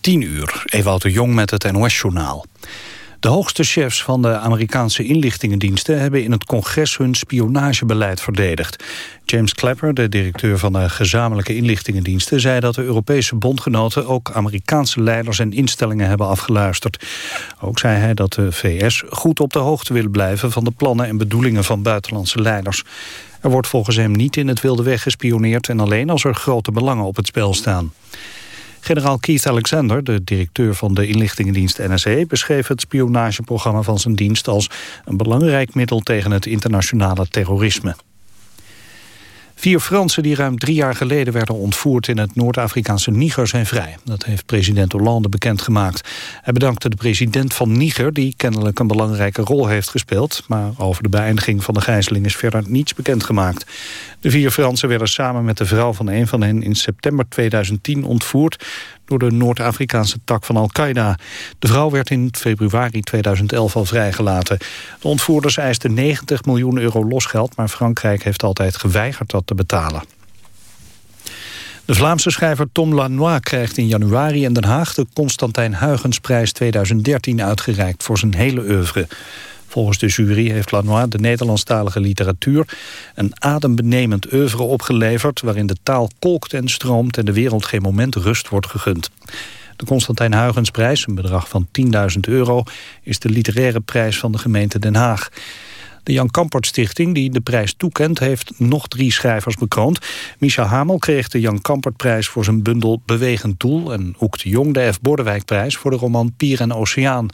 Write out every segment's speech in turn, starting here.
10 uur, Ewout de Jong met het NOS-journaal. De hoogste chefs van de Amerikaanse inlichtingendiensten... hebben in het congres hun spionagebeleid verdedigd. James Clapper, de directeur van de gezamenlijke inlichtingendiensten... zei dat de Europese bondgenoten ook Amerikaanse leiders en instellingen hebben afgeluisterd. Ook zei hij dat de VS goed op de hoogte wil blijven... van de plannen en bedoelingen van buitenlandse leiders. Er wordt volgens hem niet in het wilde weg gespioneerd... en alleen als er grote belangen op het spel staan. Generaal Keith Alexander, de directeur van de inlichtingendienst NSE... beschreef het spionageprogramma van zijn dienst als een belangrijk middel tegen het internationale terrorisme. Vier Fransen die ruim drie jaar geleden werden ontvoerd in het Noord-Afrikaanse Niger zijn vrij. Dat heeft president Hollande bekendgemaakt. Hij bedankte de president van Niger die kennelijk een belangrijke rol heeft gespeeld. Maar over de beëindiging van de gijzeling is verder niets bekendgemaakt. De vier Fransen werden samen met de vrouw van een van hen in september 2010 ontvoerd door de Noord-Afrikaanse tak van Al-Qaeda. De vrouw werd in februari 2011 al vrijgelaten. De ontvoerders eisten 90 miljoen euro losgeld... maar Frankrijk heeft altijd geweigerd dat te betalen. De Vlaamse schrijver Tom Lanois krijgt in januari in Den Haag... de Constantijn Huygensprijs 2013 uitgereikt voor zijn hele oeuvre. Volgens de jury heeft Lanois de Nederlandstalige literatuur... een adembenemend oeuvre opgeleverd... waarin de taal kolkt en stroomt en de wereld geen moment rust wordt gegund. De Constantijn Huygensprijs, een bedrag van 10.000 euro... is de literaire prijs van de gemeente Den Haag. De Jan Kampert Stichting, die de prijs toekent, heeft nog drie schrijvers bekroond. Micha Hamel kreeg de Jan Kampertprijs voor zijn bundel Bewegend Doel... en Hoek de Jong de F. Bordewijkprijs voor de roman Pier en Oceaan.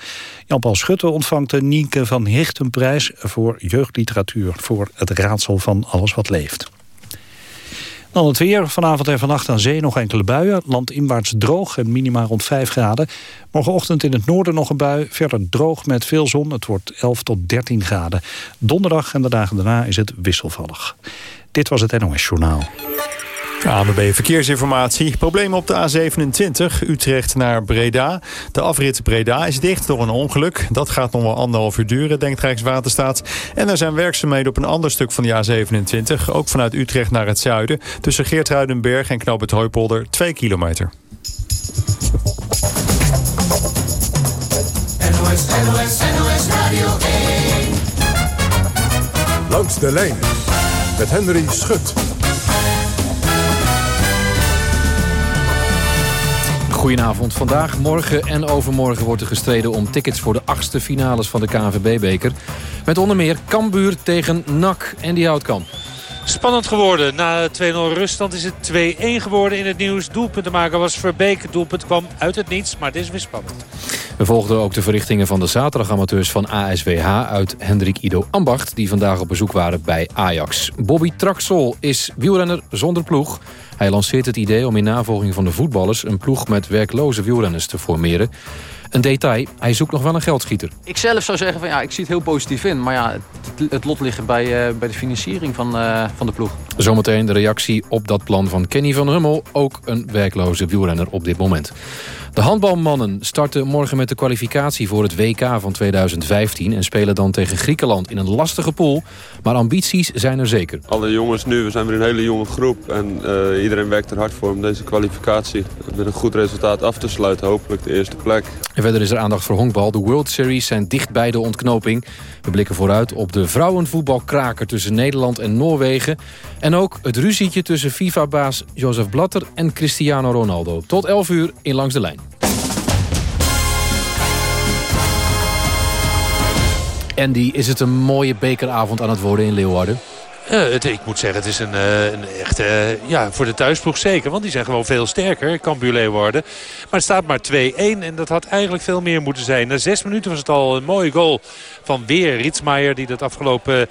Jan-Paul Schutte ontvangt de Nienke van Hichtenprijs voor jeugdliteratuur... voor het raadsel van alles wat leeft. Dan het weer. Vanavond en vannacht aan zee nog enkele buien. Landinwaarts droog en minima rond 5 graden. Morgenochtend in het noorden nog een bui. Verder droog met veel zon. Het wordt 11 tot 13 graden. Donderdag en de dagen daarna is het wisselvallig. Dit was het NOS Journaal. ANWB Verkeersinformatie. Problemen op de A27 Utrecht naar Breda. De afrit Breda is dicht door een ongeluk. Dat gaat nog wel anderhalf uur duren, denkt Rijkswaterstaat. En er zijn werkzaamheden op een ander stuk van de A27. Ook vanuit Utrecht naar het zuiden. Tussen Geertruidenberg en Knoop het Hooipolder 2 kilometer. NOS, NOS, NOS Radio 1. Langs de lijn met Henry Schut. Goedenavond. Vandaag, morgen en overmorgen wordt er gestreden om tickets voor de achtste finales van de KNVB-beker. Met onder meer Cambuur tegen NAC en die Houtkamp. Spannend geworden. Na 2-0 ruststand is het 2-1 geworden in het nieuws. Doelpuntenmaker was Verbeek. Doelpunt kwam uit het niets, maar het is weer spannend. We volgden ook de verrichtingen van de zaterdagamateurs van ASWH uit Hendrik Ido Ambacht... die vandaag op bezoek waren bij Ajax. Bobby Traxel is wielrenner zonder ploeg. Hij lanceert het idee om in navolging van de voetballers... een ploeg met werkloze wielrenners te formeren. Een detail, hij zoekt nog wel een geldschieter. Ik zelf zou zeggen, van, ja, ik zie het heel positief in. Maar ja, het, het lot ligt bij, uh, bij de financiering van, uh, van de ploeg. Zometeen de reactie op dat plan van Kenny van Hummel. Ook een werkloze wielrenner op dit moment. De handbalmannen starten morgen met de kwalificatie voor het WK van 2015... en spelen dan tegen Griekenland in een lastige pool. Maar ambities zijn er zeker. Alle jongens nu, we zijn weer een hele jonge groep... en uh, iedereen werkt er hard voor om deze kwalificatie met een goed resultaat af te sluiten. Hopelijk de eerste plek. En verder is er aandacht voor honkbal. De World Series zijn dicht bij de ontknoping. We blikken vooruit op de vrouwenvoetbalkraker tussen Nederland en Noorwegen. En ook het ruzietje tussen FIFA-baas Jozef Blatter en Cristiano Ronaldo. Tot 11 uur in Langs de Lijn. Andy, is het een mooie bekeravond aan het worden in Leeuwarden? Het, ik moet zeggen, het is een, uh, een echt, uh, ja, voor de thuisploeg zeker. Want die zijn gewoon veel sterker, Cambuur Leeuwarden. Maar het staat maar 2-1 en dat had eigenlijk veel meer moeten zijn. Na zes minuten was het al een mooie goal van weer Ritsmaier. Die dat afgelopen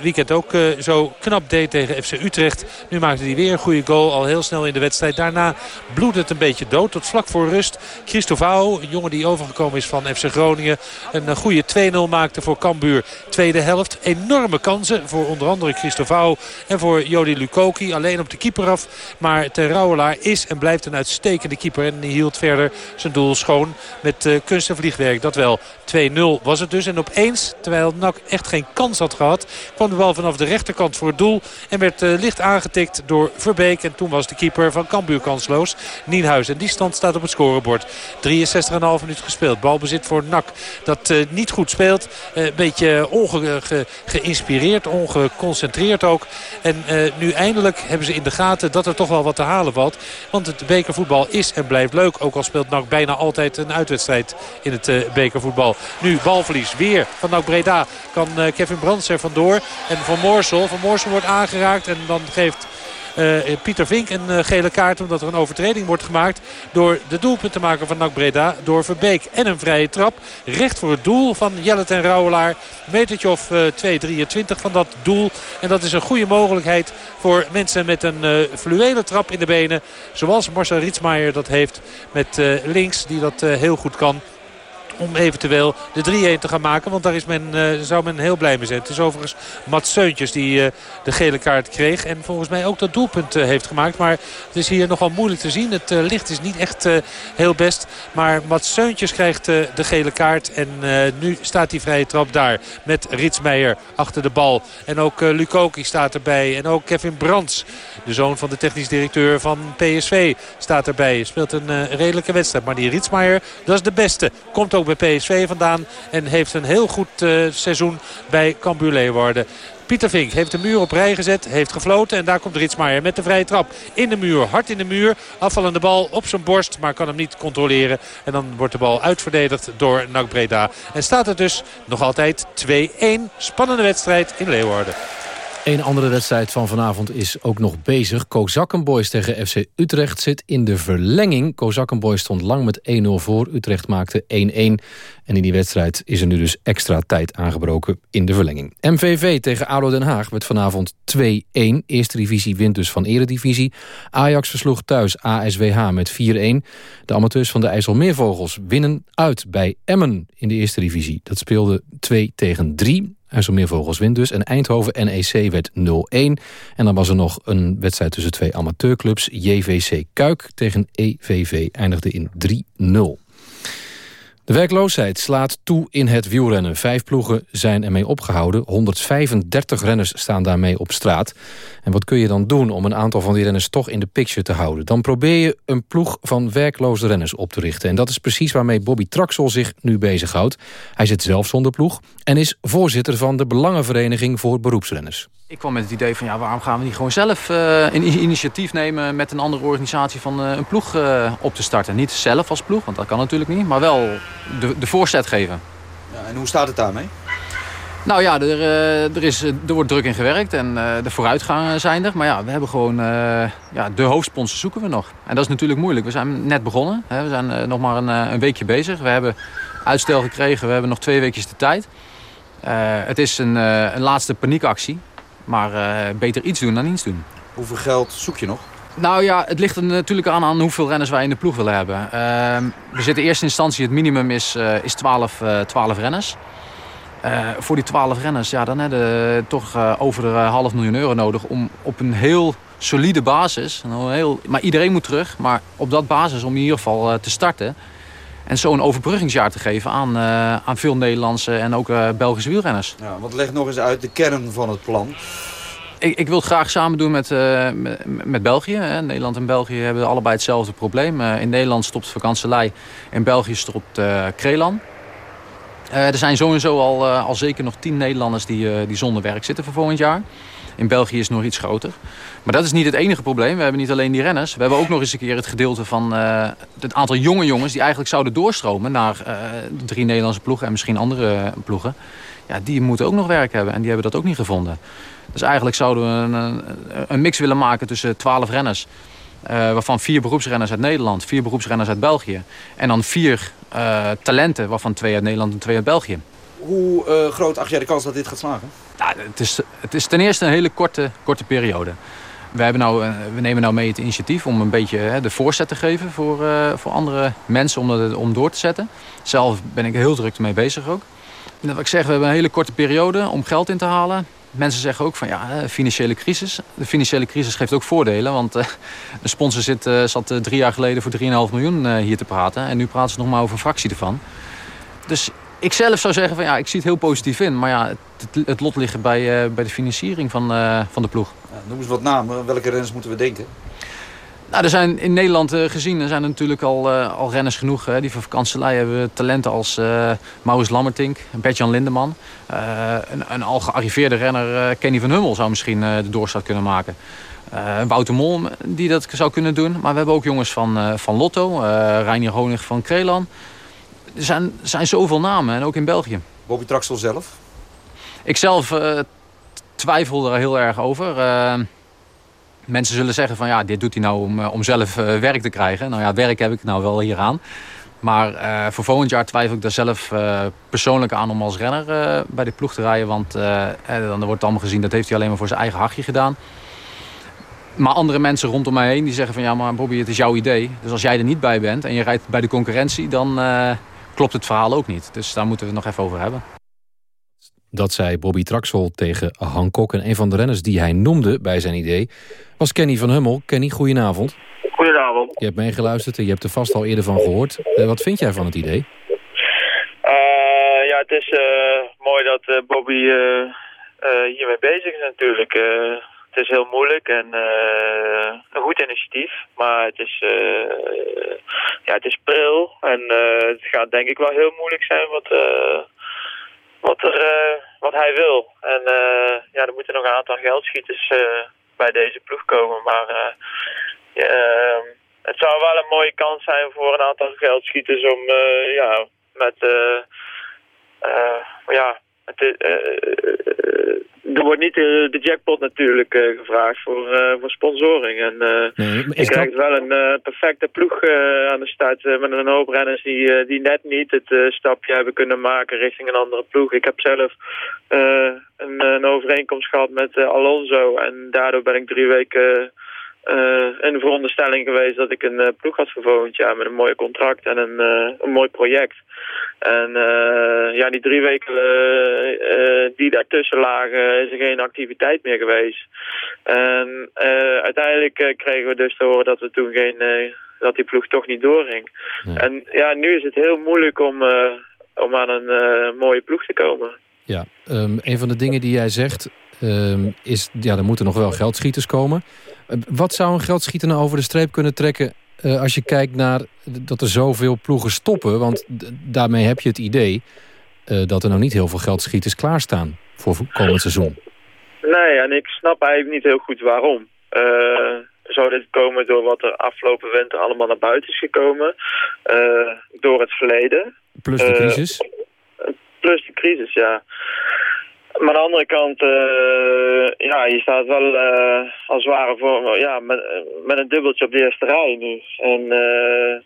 weekend ook zo knap deed tegen FC Utrecht. Nu maakte hij weer een goede goal, al heel snel in de wedstrijd. Daarna bloedt het een beetje dood, tot vlak voor rust. Christovao, een jongen die overgekomen is van FC Groningen. Een goede 2-0 maakte voor Cambuur. Tweede helft, enorme kansen voor onder andere Christovao Stovau en voor Jody Lukoki. Alleen op de keeper af. Maar Rouwelaar is en blijft een uitstekende keeper. En die hield verder zijn doel schoon met uh, kunst en vliegwerk. Dat wel. 2-0 was het dus. En opeens, terwijl NAC echt geen kans had gehad... kwam de bal vanaf de rechterkant voor het doel. En werd uh, licht aangetikt door Verbeek. En toen was de keeper van Cambuur kansloos. Nienhuis. En die stand staat op het scorebord. 63,5 minuut gespeeld. Balbezit voor NAC. Dat uh, niet goed speelt. Een beetje ongeïnspireerd, onge ongeconcentreerd ook. En nu eindelijk hebben ze in de gaten dat er toch wel wat te halen valt. Want het bekervoetbal is en blijft leuk. Ook al speelt NAC bijna altijd een uitwedstrijd in het bekervoetbal. Nu balverlies weer van NAC Breda. Kan Kevin Brands er vandoor. En Van Moorsel. Van Moorsel wordt aangeraakt. En dan geeft Pieter Vink een uh, gele kaart omdat er een overtreding wordt gemaakt door de doelpunt te maken van NAC Breda door Verbeek. En een vrije trap recht voor het doel van Jellet en Rauwelaar. Metertje of uh, 2,23 van dat doel. En dat is een goede mogelijkheid voor mensen met een fluwele trap in de benen. Zoals Marcel Rietsmaier dat heeft met links die dat heel goed kan om eventueel de 3-1 te gaan maken. Want daar is men, uh, zou men heel blij mee zijn. Het is overigens Mats Seuntjes die uh, de gele kaart kreeg. En volgens mij ook dat doelpunt uh, heeft gemaakt. Maar het is hier nogal moeilijk te zien. Het licht is niet echt heel best. Maar Mats Seuntjes krijgt de gele kaart. En nu staat die vrije trap daar. Met Ritsmeijer achter de bal. En ook Lukoki staat erbij. En ook Kevin Brands. De zoon van de technisch directeur van PSV staat erbij. Speelt een redelijke wedstrijd. Maar die Ritsmeijer, dat is de beste. Komt ook bij PSV vandaan. En heeft een heel goed uh, seizoen bij Cambuur Leeuwarden. Pieter Vink heeft de muur op rij gezet, heeft gefloten. En daar komt Ritsmaier met de vrije trap in de muur. Hard in de muur, afvallende bal op zijn borst. Maar kan hem niet controleren. En dan wordt de bal uitverdedigd door NAC Breda. En staat het dus nog altijd 2-1. Spannende wedstrijd in Leeuwarden. Een andere wedstrijd van vanavond is ook nog bezig. Kozakkenboys tegen FC Utrecht zit in de verlenging. Kozakkenboys stond lang met 1-0 voor. Utrecht maakte 1-1. En in die wedstrijd is er nu dus extra tijd aangebroken in de verlenging. MVV tegen ADO Den Haag werd vanavond 2-1. Eerste divisie wint dus van eredivisie. Ajax versloeg thuis ASWH met 4-1. De amateurs van de IJsselmeervogels winnen uit bij Emmen in de eerste divisie. Dat speelde 2 tegen 3. IJsselmeervogels wint dus. En Eindhoven NEC werd 0-1. En dan was er nog een wedstrijd tussen twee amateurclubs. JVC Kuik tegen EVV eindigde in 3-0. De werkloosheid slaat toe in het wielrennen. Vijf ploegen zijn ermee opgehouden. 135 renners staan daarmee op straat. En wat kun je dan doen om een aantal van die renners toch in de picture te houden? Dan probeer je een ploeg van werkloze renners op te richten. En dat is precies waarmee Bobby Traxel zich nu bezighoudt. Hij zit zelf zonder ploeg en is voorzitter van de Belangenvereniging voor Beroepsrenners. Ik kwam met het idee van ja, waarom gaan we niet gewoon zelf uh, een initiatief nemen met een andere organisatie van uh, een ploeg uh, op te starten. Niet zelf als ploeg, want dat kan natuurlijk niet, maar wel de, de voorzet geven. Ja, en hoe staat het daarmee? Nou ja, er, er, is, er wordt druk in gewerkt en de vooruitgangen zijn er. Maar ja, we hebben gewoon ja, de hoofdsponsor zoeken we nog. En dat is natuurlijk moeilijk. We zijn net begonnen. Hè. We zijn nog maar een, een, weekje bezig. We hebben uitstel gekregen. We hebben nog twee weekjes de tijd. het is een, een laatste paniekactie. Maar uh, beter iets doen dan niets doen. Hoeveel geld zoek je nog? Nou ja, het ligt er natuurlijk aan, aan hoeveel renners wij in de ploeg willen hebben. Uh, we zitten in eerste instantie, het minimum is, uh, is 12, 12 renners. voor die 12 renners, ja, dan hebben we toch over de half miljoen euro nodig... om op een heel solide basis, een heel, maar iedereen moet terug... maar op dat basis om in ieder geval te starten... En zo een overbruggingsjaar te geven aan, uh, aan veel Nederlandse en ook uh, Belgische wielrenners. Ja, want leg nog eens uit de kern van het plan. Ik, ik wil het graag samen doen met, uh, met, België. Hè. Nederland en België hebben allebei hetzelfde probleem. in Nederland stopt vakantielei, in België stopt Krelan. er zijn sowieso al, al zeker nog tien Nederlanders die, die zonder werk zitten voor volgend jaar. In België is het nog iets groter. Maar dat is niet het enige probleem. We hebben niet alleen die renners. We hebben ook nog eens een keer het gedeelte van uh, het aantal jonge jongens... die eigenlijk zouden doorstromen naar uh, drie Nederlandse ploegen en misschien andere ploegen. Ja, die moeten ook nog werk hebben en die hebben dat ook niet gevonden. Dus eigenlijk zouden we een, een mix willen maken tussen twaalf renners... Waarvan vier beroepsrenners uit Nederland, vier beroepsrenners uit België. En dan vier talenten, waarvan twee uit Nederland en twee uit België. Hoe groot acht jij de kans dat dit gaat slagen? Het, is, het is ten eerste een hele korte, korte periode. We, hebben nou, eh, we nemen nou mee het initiatief om een beetje hè, de voorzet te geven voor, uh, voor andere mensen om, dat, om door te zetten. Zelf ben ik heel druk ermee bezig ook. Net wat ik zeg, we hebben een hele korte periode om geld in te halen. mensen zeggen ook van ja, eh, financiële crisis. De financiële crisis geeft ook voordelen. Want uh, de sponsor zit, zat drie jaar geleden voor 3,5 miljoen hier te praten. En nu praten ze nog maar over een fractie ervan. Dus ik zelf zou zeggen van ja, ik zie het heel positief in. Maar ja, het, het lot ligt bij, bij de financiering van, van de ploeg. Ja, noem eens wat namen. Welke renners moeten we denken? Nou, er zijn in Nederland uh, gezien, er zijn er natuurlijk al, uh, al renners genoeg. Hè. Die van vakantielei hebben talenten als uh, Maurits Lammertink, Bert-Jan Lindeman. een, een, al gearriveerde renner, Kenny van Hummel, zou misschien de doorstart kunnen maken. Wouter Mol, die dat zou kunnen doen. Maar we hebben ook jongens van, van Lotto, Reinier Honig van Krelan. Er zijn, zijn zoveel namen, en ook in België. Bobby Traxel zelf? Ik zelf twijfel er heel erg over mensen zullen zeggen van ja, dit doet hij nou om, om zelf uh, werk te krijgen. Nou ja, werk heb ik nou wel hieraan. Maar uh, voor volgend jaar twijfel ik daar zelf uh, persoonlijk aan om als renner bij de ploeg te rijden. Want dan wordt allemaal gezien dat heeft hij alleen maar voor zijn eigen hachje gedaan. Maar andere mensen rondom mij heen die zeggen van ja, maar Bobby, het is jouw idee. Dus als jij er niet bij bent en je rijdt bij de concurrentie, dan klopt het verhaal ook niet. Dus daar moeten we het nog even over hebben. Dat zei Bobby Traxel tegen Hancock. En een van de renners die hij noemde bij zijn idee was Kenny van Hummel. Kenny, goedenavond. Goedenavond. Je hebt meegeluisterd en je hebt er vast al eerder van gehoord. Uh, wat vind jij van het idee? Uh, ja, het is uh, mooi dat Bobby hiermee bezig is natuurlijk. het is heel moeilijk en een goed initiatief. Maar het is, ja, het is en het gaat denk ik wel heel moeilijk zijn wat wat, er, uh, wat hij wil. En ja, er moeten nog een aantal geldschieters bij deze ploeg komen. Maar ehm, het zou wel een mooie kans zijn voor een aantal geldschieters om ja, met ja, het, er wordt niet de, de jackpot natuurlijk uh, gevraagd voor, uh, voor sponsoring. En uh, nee, je krijgt wel een perfecte ploeg aan de start met een hoop renners die, die net niet het stapje hebben kunnen maken richting een andere ploeg. Ik heb zelf een, een, overeenkomst gehad met Alonso en daardoor ben ik drie weken uh, in de veronderstelling geweest dat ik een uh, ploeg had voor volgend jaar met een mooi contract en een, uh, een mooi project. En ja, die drie weken die daartussen lagen is er geen activiteit meer geweest. En uiteindelijk kregen we dus te horen dat we toen geen, dat die ploeg toch niet doorging. En ja, nu is het heel moeilijk om, om aan een mooie ploeg te komen. Ja, um, een van de dingen die jij zegt um, is, ja, er moeten nog wel geldschieters komen. Wat zou een geldschieter nou over de streep kunnen trekken... Uh, als je kijkt naar dat er zoveel ploegen stoppen? Want daarmee heb je het idee uh, dat er nou niet heel veel geldschieters klaarstaan... voor komend seizoen. Nee, en ik snap eigenlijk niet heel goed waarom. Uh, zou dit komen door wat er afgelopen winter allemaal naar buiten is gekomen? door het verleden. Plus de crisis? plus de crisis, ja. Maar aan de andere kant, uh, ja, je staat wel uh, als het ware voor, ja, met, met een dubbeltje op de eerste rij nu. En uh,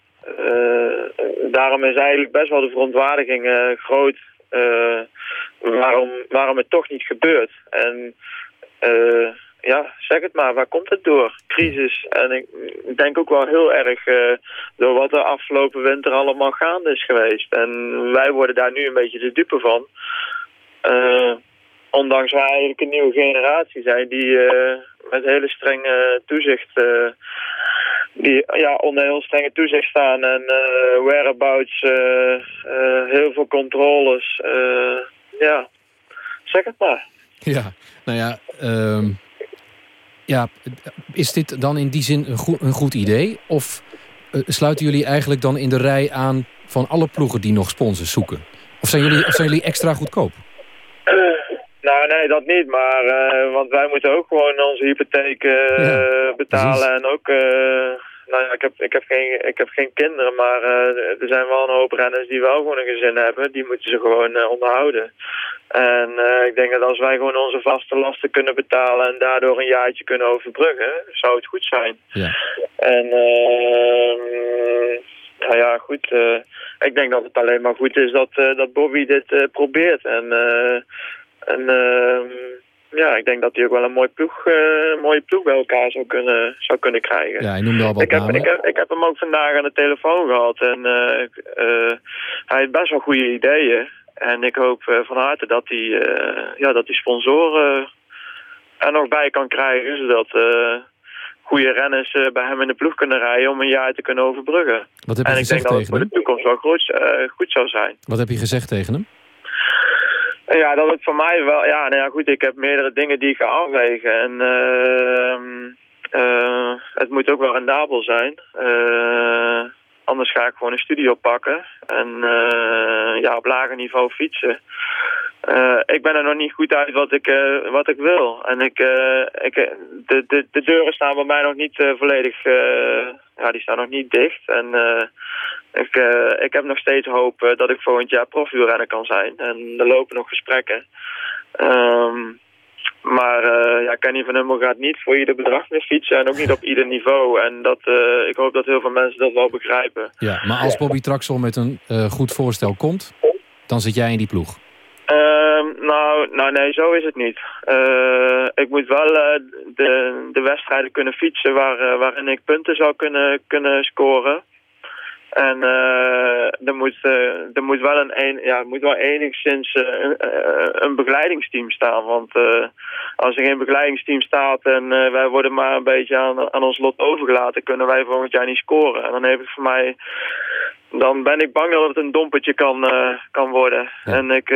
daarom is eigenlijk best wel de verontwaardiging groot waarom, waarom het toch niet gebeurt. En ja, zeg het maar, waar komt het door? Crisis. En ik denk ook wel heel erg door wat er afgelopen winter allemaal gaande is geweest. En wij worden daar nu een beetje de dupe van. Uh, ondanks wij eigenlijk een nieuwe generatie zijn die uh, met hele strenge toezicht, uh, die ja, onder heel strenge toezicht staan en uh, whereabouts, heel veel controles. ja, zeg het maar. Ja, nou ja, um, ja, is dit dan in die zin een goed, een goed idee? Of sluiten jullie eigenlijk dan in de rij aan van alle ploegen die nog sponsors zoeken? Of zijn jullie, of zijn jullie extra goedkoop? Nou, nee, dat niet. Maar, uh, want wij moeten ook gewoon onze hypotheek uh, ja, betalen. Precies. En ook, uh, nou ja, ik heb, ik, heb geen, ik heb geen kinderen, maar er zijn wel een hoop renners die wel gewoon een gezin hebben. Die moeten ze gewoon onderhouden. En ik denk dat als wij gewoon onze vaste lasten kunnen betalen en daardoor een jaartje kunnen overbruggen, zou het goed zijn. Ja. En, nou ja, goed. Uh, ik denk dat het alleen maar goed is dat, uh, dat Bobby dit uh, probeert. En, en ehm, ja, ik denk dat hij ook wel een mooi ploeg, mooie ploeg bij elkaar zou kunnen, zou kunnen krijgen. Ja, hij noemde al wat ik heb, ik, heb, ik heb hem ook vandaag aan de telefoon gehad. En hij heeft best wel goede ideeën. En ik hoop eh, van harte dat hij eh, ja, dat die sponsoren er nog bij kan krijgen. Zodat eh, goede renners eh, bij hem in de ploeg kunnen rijden om een jaar te kunnen overbruggen. Wat heb je en ik denk gezegd dat het tegen voor de hem? toekomst wel goed, eh, goed zou zijn. Wat heb je gezegd tegen hem? Ja, dat het voor mij wel... Ja, nou ja, goed, ik heb meerdere dingen die ik ga afwegen. En ehm, eh, het moet ook wel rendabel zijn. Eh, anders ga ik gewoon een studio pakken. En eh, ja, op lager niveau fietsen. Ik ben er nog niet goed uit wat ik, wat ik wil. En ik, ik, de, de, de deuren staan bij mij nog niet volledig... ja, die staan nog niet dicht. En ik, eh, ik heb nog steeds hoop eh, dat ik volgend jaar profielrenner kan zijn. En er lopen nog gesprekken. Ehm, maar eh, ja, Kenny van Hummel gaat niet voor ieder bedrag meer fietsen. En ook niet op ieder niveau. En dat, ik hoop dat heel veel mensen dat wel begrijpen. Ja, maar als Bobby Traxel met een goed voorstel komt, dan zit jij in die ploeg. Ehm, nou, nou, nee, zo is het niet. Ik moet wel de, de wedstrijden kunnen fietsen waar, waarin ik punten zou kunnen, kunnen scoren. En eh, er, moet, eh, er moet wel een, een, ja, moet wel enigszins eh, een, begeleidingsteam staan. Want als er geen begeleidingsteam staat en wij worden maar een beetje aan, aan ons lot overgelaten, kunnen wij volgend jaar niet scoren. En dan heeft het voor mij dan ben ik bang dat het een dompertje kan, kan worden. En ik,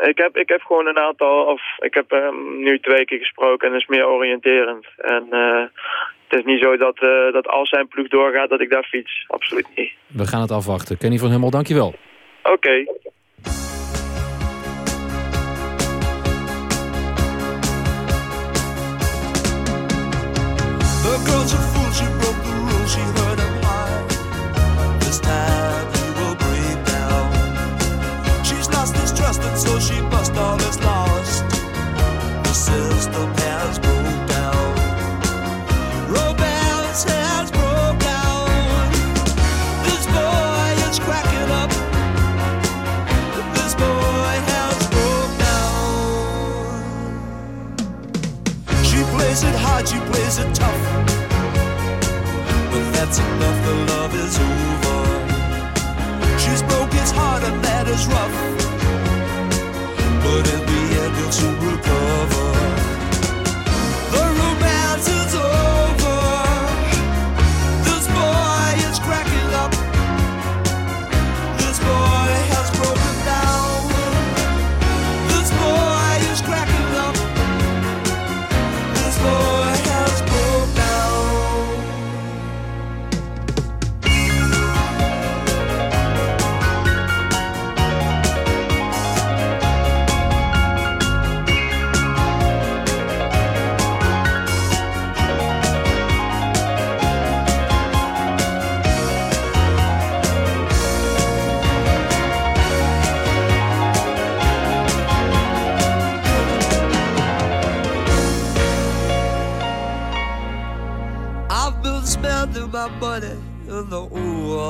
ik, heb, ik heb gewoon een aantal, of ik heb eh, nu twee keer gesproken en dat is meer oriënterend. En het is niet zo dat, eh, dat als zijn ploeg doorgaat dat ik daar fiets. Absoluut niet. We gaan het afwachten. Kenny van Hummel, dankjewel. Oké. The girl's plays it hard, she plays it tough. But that's enough, the love is over. She's broke his heart, and that is rough. But in the end, he'll soon recover.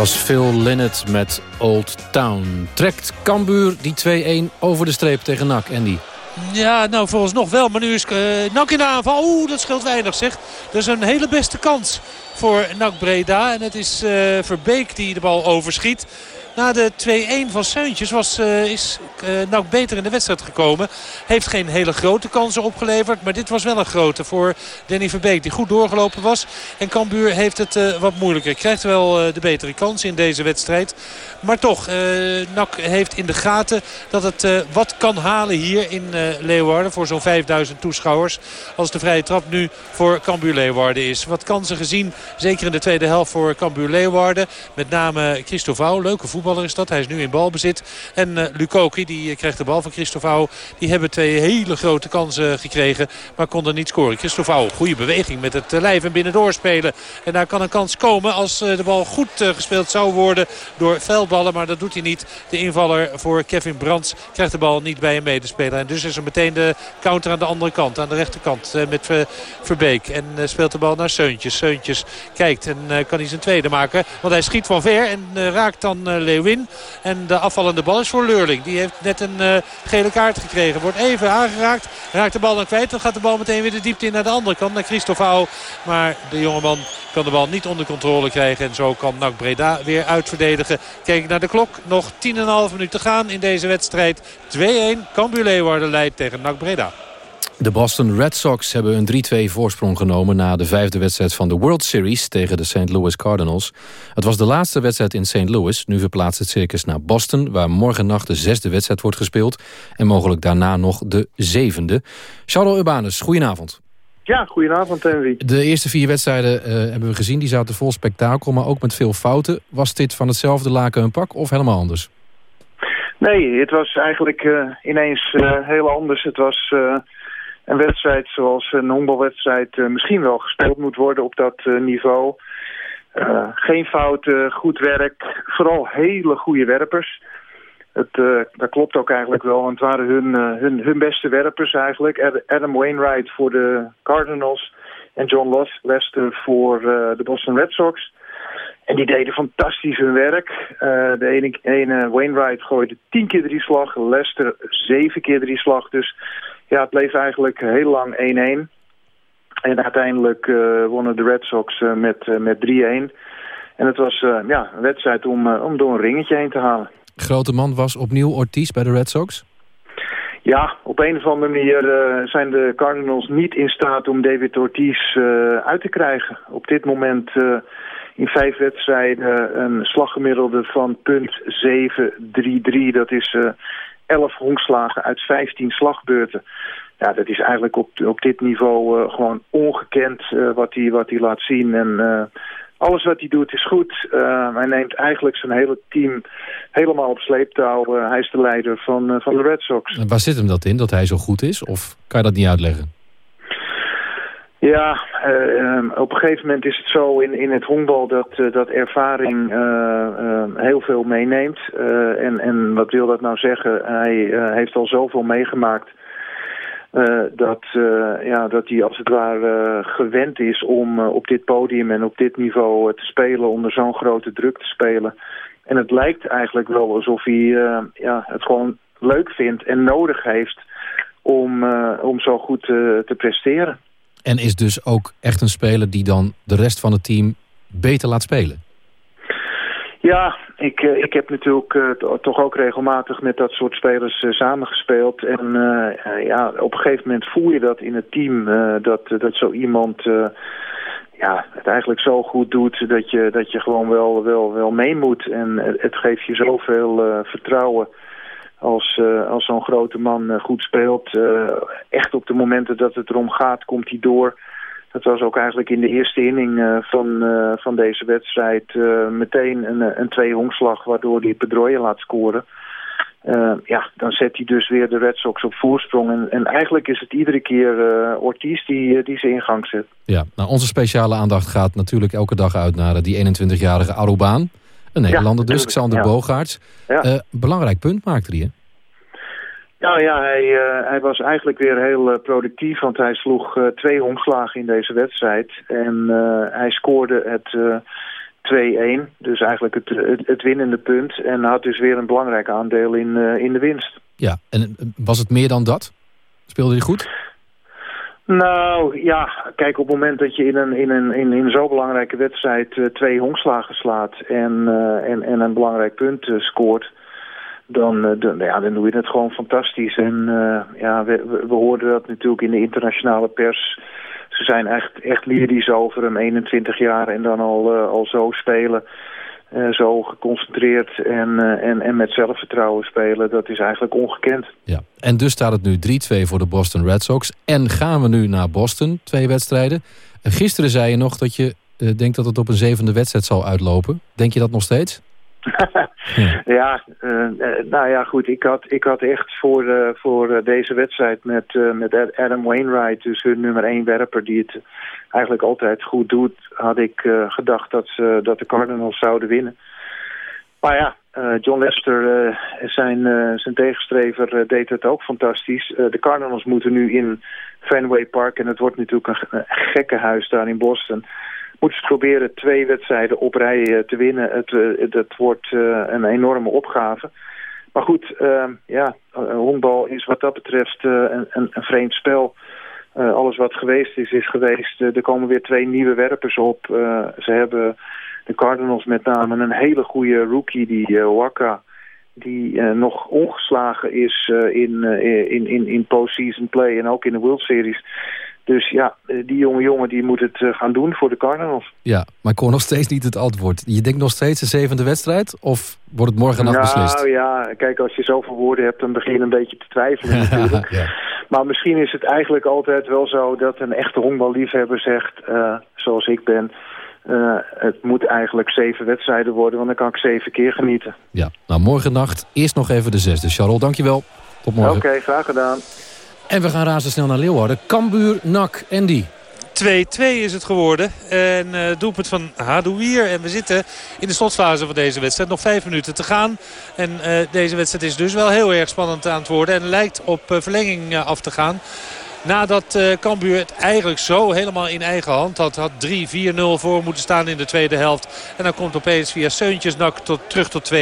Was Phil Linnet met Old Town. Trekt Cambuur die 2-1 over de streep tegen NAC, Andy? Ja, nou volgens nog wel. Maar nu is uh, NAC in de aanval. Oeh, dat scheelt weinig zeg. Dat is een hele beste kans voor NAC Breda. En het is uh, Verbeek die de bal overschiet. Na de 2-1 van Seuntjes was, uh, is nou beter in de wedstrijd gekomen. Heeft geen hele grote kansen opgeleverd. Maar dit was wel een grote voor Danny Verbeek. Die goed doorgelopen was. En Cambuur heeft het uh, wat moeilijker. Krijgt wel de betere kansen in deze wedstrijd. Maar toch, NAC heeft in de gaten dat het wat kan halen hier in Leeuwarden. Voor zo'n 5000 toeschouwers. Als de vrije trap nu voor Cambuur Leeuwarden is. Wat kansen gezien. Zeker in de tweede helft voor Cambuur Leeuwarden. Met name Christophe leuke voetbal voetballer is dat. Hij is nu in balbezit. En uh, Lukoki, die krijgt de bal van Christofau. Die hebben twee hele grote kansen gekregen. Maar konden niet scoren. Christofau, goede beweging met het lijf en binnendoor spelen. En daar kan een kans komen als de bal goed gespeeld zou worden door veldballen. Maar dat doet hij niet. De invaller voor Kevin Brands krijgt de bal niet bij een medespeler. En dus is er meteen de counter aan de andere kant. Aan de rechterkant met Verbeek. En speelt de bal naar Seuntjes. Seuntjes kijkt en kan hij zijn tweede maken. Want hij schiet van ver en raakt dan Leeuwin. En de afvallende bal is voor Leurling. Die heeft net een gele kaart gekregen. Wordt even aangeraakt. Raakt de bal dan kwijt. Dan gaat de bal meteen weer de diepte in naar de andere kant. Naar Christophe Maar de jongeman kan de bal niet onder controle krijgen. En zo kan NAC Breda weer uitverdedigen. Naar de klok. Nog 10,5 minuten te gaan in deze wedstrijd. 2-1. Cambuur Leeuwarden leidt tegen NAC Breda. De Boston Red Sox hebben een 3-2 voorsprong genomen... na de vijfde wedstrijd van de World Series tegen de St. Louis Cardinals. Het was de laatste wedstrijd in St. Louis. Nu verplaatst het circus naar Boston... waar morgennacht de zesde wedstrijd wordt gespeeld... en mogelijk daarna nog de zevende. Charles Urbanus, goedenavond. Ja, goedenavond Henry. De eerste vier wedstrijden uh, hebben we gezien. Die zaten vol spektakel, maar ook met veel fouten. Was dit van hetzelfde laken een pak of helemaal anders? Nee, het was eigenlijk uh, ineens uh, heel anders. Het was een wedstrijd zoals een honkbalwedstrijd misschien wel gespeeld moet worden op dat niveau. Geen fouten, goed werk, vooral hele goede werpers. Het, dat klopt ook eigenlijk wel, want het waren hun, hun, hun beste werpers eigenlijk. Adam Wainwright voor de Cardinals en John Lester voor de Boston Red Sox. En die deden fantastisch hun werk. de ene, Wainwright gooide tien keer drie slag, Lester zeven keer drie slag. Dus ja, het bleef eigenlijk heel lang 1-1. En uiteindelijk wonnen de Red Sox met, met 3-1. En het was ja, een wedstrijd om, om door een ringetje heen te halen. Grote man was opnieuw Ortiz bij de Red Sox? Ja, op een of andere manier zijn de Cardinals niet in staat om David Ortiz uit te krijgen. Op dit moment in vijf wedstrijden een slaggemiddelde van .733. Dat is 11 honkslagen uit 15 slagbeurten. Ja, dat is eigenlijk op, op dit niveau gewoon ongekend wat hij wat laat zien. En alles wat hij doet is goed. hij neemt eigenlijk zijn hele team helemaal op sleeptouw. hij is de leider van, van de Red Sox. En waar zit hem dat in, dat hij zo goed is? Of kan je dat niet uitleggen? Ja, uh, op een gegeven moment is het zo in, in het honkbal dat, uh, dat ervaring uh, heel veel meeneemt. en, en wat wil dat nou zeggen? Hij heeft al zoveel meegemaakt dat, ja, dat hij als het ware gewend is om op dit podium en op dit niveau te spelen, onder zo'n grote druk te spelen. En het lijkt eigenlijk wel alsof hij ja, het gewoon leuk vindt en nodig heeft om, om zo goed te presteren. En is dus ook echt een speler die dan de rest van het team beter laat spelen? Ja, ik, eh, ik heb natuurlijk uh, toch ook regelmatig met dat soort spelers uh, samengespeeld. En ja, op een gegeven moment voel je dat in het team. dat, dat zo iemand ja, het eigenlijk zo goed doet dat je, dat je gewoon wel, wel, wel mee moet. En het geeft je zoveel vertrouwen als, als zo'n grote man goed speelt. Echt op de momenten dat het erom gaat, komt hij door. Dat was ook eigenlijk in de eerste inning van, van deze wedstrijd meteen een, een twee-hongslag... waardoor hij Pedroia laat scoren. ja, dan zet hij dus weer de Red Sox op voorsprong. En, en eigenlijk is het iedere keer Ortiz die, die zijn ingang zet. Ja, nou, onze speciale aandacht gaat natuurlijk elke dag uit naar die 21-jarige Arubaan. Een Nederlander dus, Xander ja. Bogaerts. Ja. Uh, belangrijk punt maakte hij, hè? Nou ja, hij, uh, hij was eigenlijk weer heel uh, productief, want hij sloeg uh, twee omslagen in deze wedstrijd. En hij scoorde het 2-1. Dus eigenlijk het, het, het, winnende punt. En had dus weer een belangrijk aandeel in, in de winst. Ja, en was het meer dan dat? Speelde hij goed? Nou ja, kijk op het moment dat je in een, in een, in, in zo'n belangrijke wedstrijd twee honkslagen slaat en, en, en een belangrijk punt scoort dan, uh, dan, ja, doe je het gewoon fantastisch. En uh, ja, we, we, hoorden dat natuurlijk in de internationale pers. Ze zijn echt, echt lyrisch over hem, 21 jaar en dan al, uh, al zo spelen. zo geconcentreerd en, en, en met zelfvertrouwen spelen, dat is eigenlijk ongekend. Ja. En dus staat het nu 3-2 voor de Boston Red Sox. En gaan we nu naar Boston, twee wedstrijden. Gisteren zei je nog dat je denkt dat het op een zevende wedstrijd zal uitlopen. Denk je dat nog steeds? Ja, uh, nou ja, goed. Ik had, ik had echt voor, uh, voor deze wedstrijd met, met Adam Wainwright, dus hun nummer één werper, die het eigenlijk altijd goed doet, had ik gedacht dat, ze, dat de Cardinals zouden winnen. Maar ja, John Lester, zijn, zijn tegenstrever, deed het ook fantastisch. de Cardinals moeten nu in Fenway Park, en het wordt natuurlijk een, een gekke huis daar in Boston moeten ze proberen twee wedstrijden op rij eh, te winnen. Het, eh, dat wordt eh, een enorme opgave. Maar goed, ja, honkbal is wat dat betreft een, een, een vreemd spel. alles wat geweest is, is geweest. er komen weer twee nieuwe werpers op. ze hebben de Cardinals met name een hele goede rookie, die Waka die nog ongeslagen is in, in, in, in postseason play en ook in de World Series. Dus ja, eh, die jonge jongen die moet het eh, gaan doen voor de Cardinals. Ja, maar ik hoor nog steeds niet het antwoord. Je denkt nog steeds de zevende wedstrijd? Of wordt het morgen nacht nou, beslist? Nou ja, kijk, als je zoveel woorden hebt, dan begin je een beetje te twijfelen natuurlijk. ja. Maar misschien is het eigenlijk altijd wel zo dat een echte honkballiefhebber zegt, uh, zoals ik ben... Uh, het moet eigenlijk zeven wedstrijden worden, want dan kan ik zeven keer genieten. Ja, nou morgen nacht eerst nog even de zesde. Charles, dankjewel. Tot morgen. Oké, graag gedaan. En we gaan razendsnel naar Leeuwarden. Cambuur, NAC, Andy. 2-2 is het geworden. En uh, doelpunt van Hadouier. En we zitten in de slotfase van deze wedstrijd. Nog vijf minuten te gaan. En uh, deze wedstrijd is dus wel heel erg spannend aan het worden. En lijkt op uh, verlenging af te gaan. Nadat uh, Cambuur het eigenlijk zo helemaal in eigen hand had. Had 3-4-0 voor moeten staan in de tweede helft. En dan komt opeens via Seuntjesnak tot, terug tot 2-1.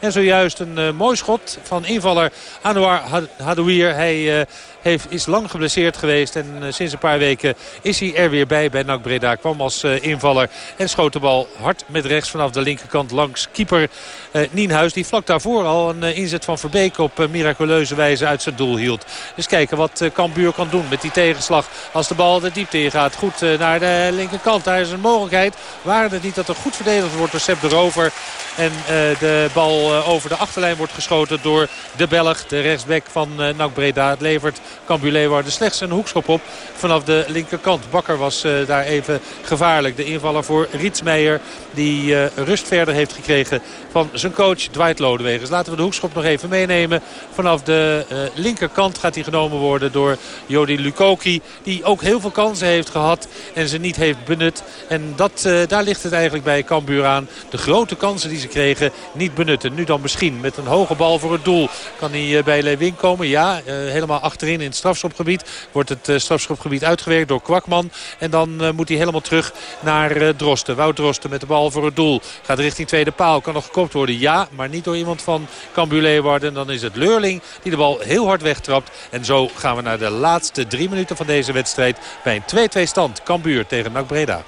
En zojuist een uh, mooi schot van invaller Anouar Hadouier. Hij... Uh, heeft, is lang geblesseerd geweest. En uh, sinds een paar weken is hij er weer bij bij NAC Breda. Kwam als uh, invaller en schoot de bal hard met rechts vanaf de linkerkant langs keeper uh, Nienhuis. Die vlak daarvoor al een inzet van Verbeek op miraculeuze wijze uit zijn doel hield. Dus kijken wat Cambuur kan doen met die tegenslag. Als de bal de diepte in gaat. Goed naar de linkerkant. Daar is een mogelijkheid. Waar het niet dat er goed verdedigd wordt door Sepp de Rover. En de bal over de achterlijn wordt geschoten door de Belg. De rechtsback van NAC Breda. Het levert Cambuur Leeuwarden slechts een hoekschop op vanaf de linkerkant. Bakker was uh, daar even gevaarlijk. De invaller voor Rietsmeijer die uh, rust verder heeft gekregen van zijn coach Dwight Lodewegers. Laten we de hoekschop nog even meenemen. Vanaf de uh, linkerkant gaat hij genomen worden door Jody Lukoki. Die ook heel veel kansen heeft gehad en ze niet heeft benut. En dat, daar ligt het eigenlijk bij Cambuur aan. De grote kansen die ze kregen niet benutten. Nu dan misschien met een hoge bal voor het doel. Kan hij bij Lewin komen? Ja, helemaal achterin in het strafschopgebied. Wordt het uh, strafschopgebied uitgewerkt door Kwakman. En dan uh, moet hij helemaal terug naar uh, Drosten. Wout Drosten met de bal voor het doel. Gaat richting tweede paal. Kan nog gekopt worden? Ja, maar niet door iemand van Cambuur Leeuwarden. En dan is het Leurling die de bal heel hard wegtrapt. En zo gaan we naar de laatste drie minuten van deze wedstrijd. Bij een 2-2 stand. Cambuur tegen NAC Breda.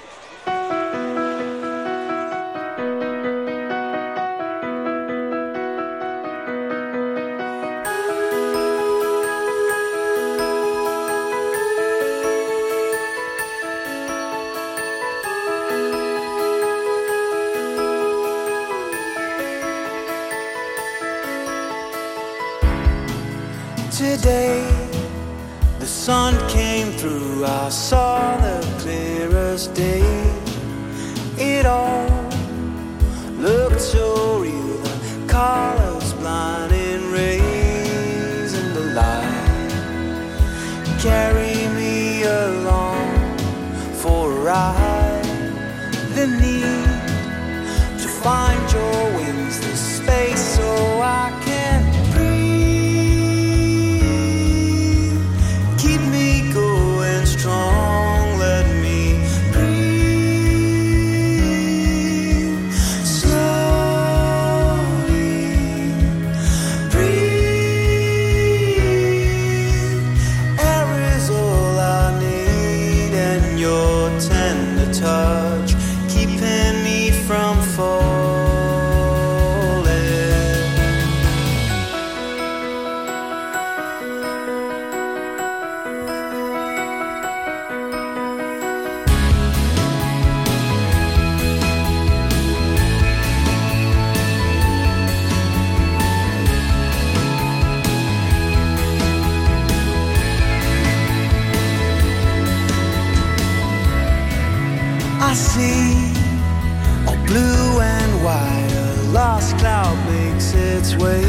Way.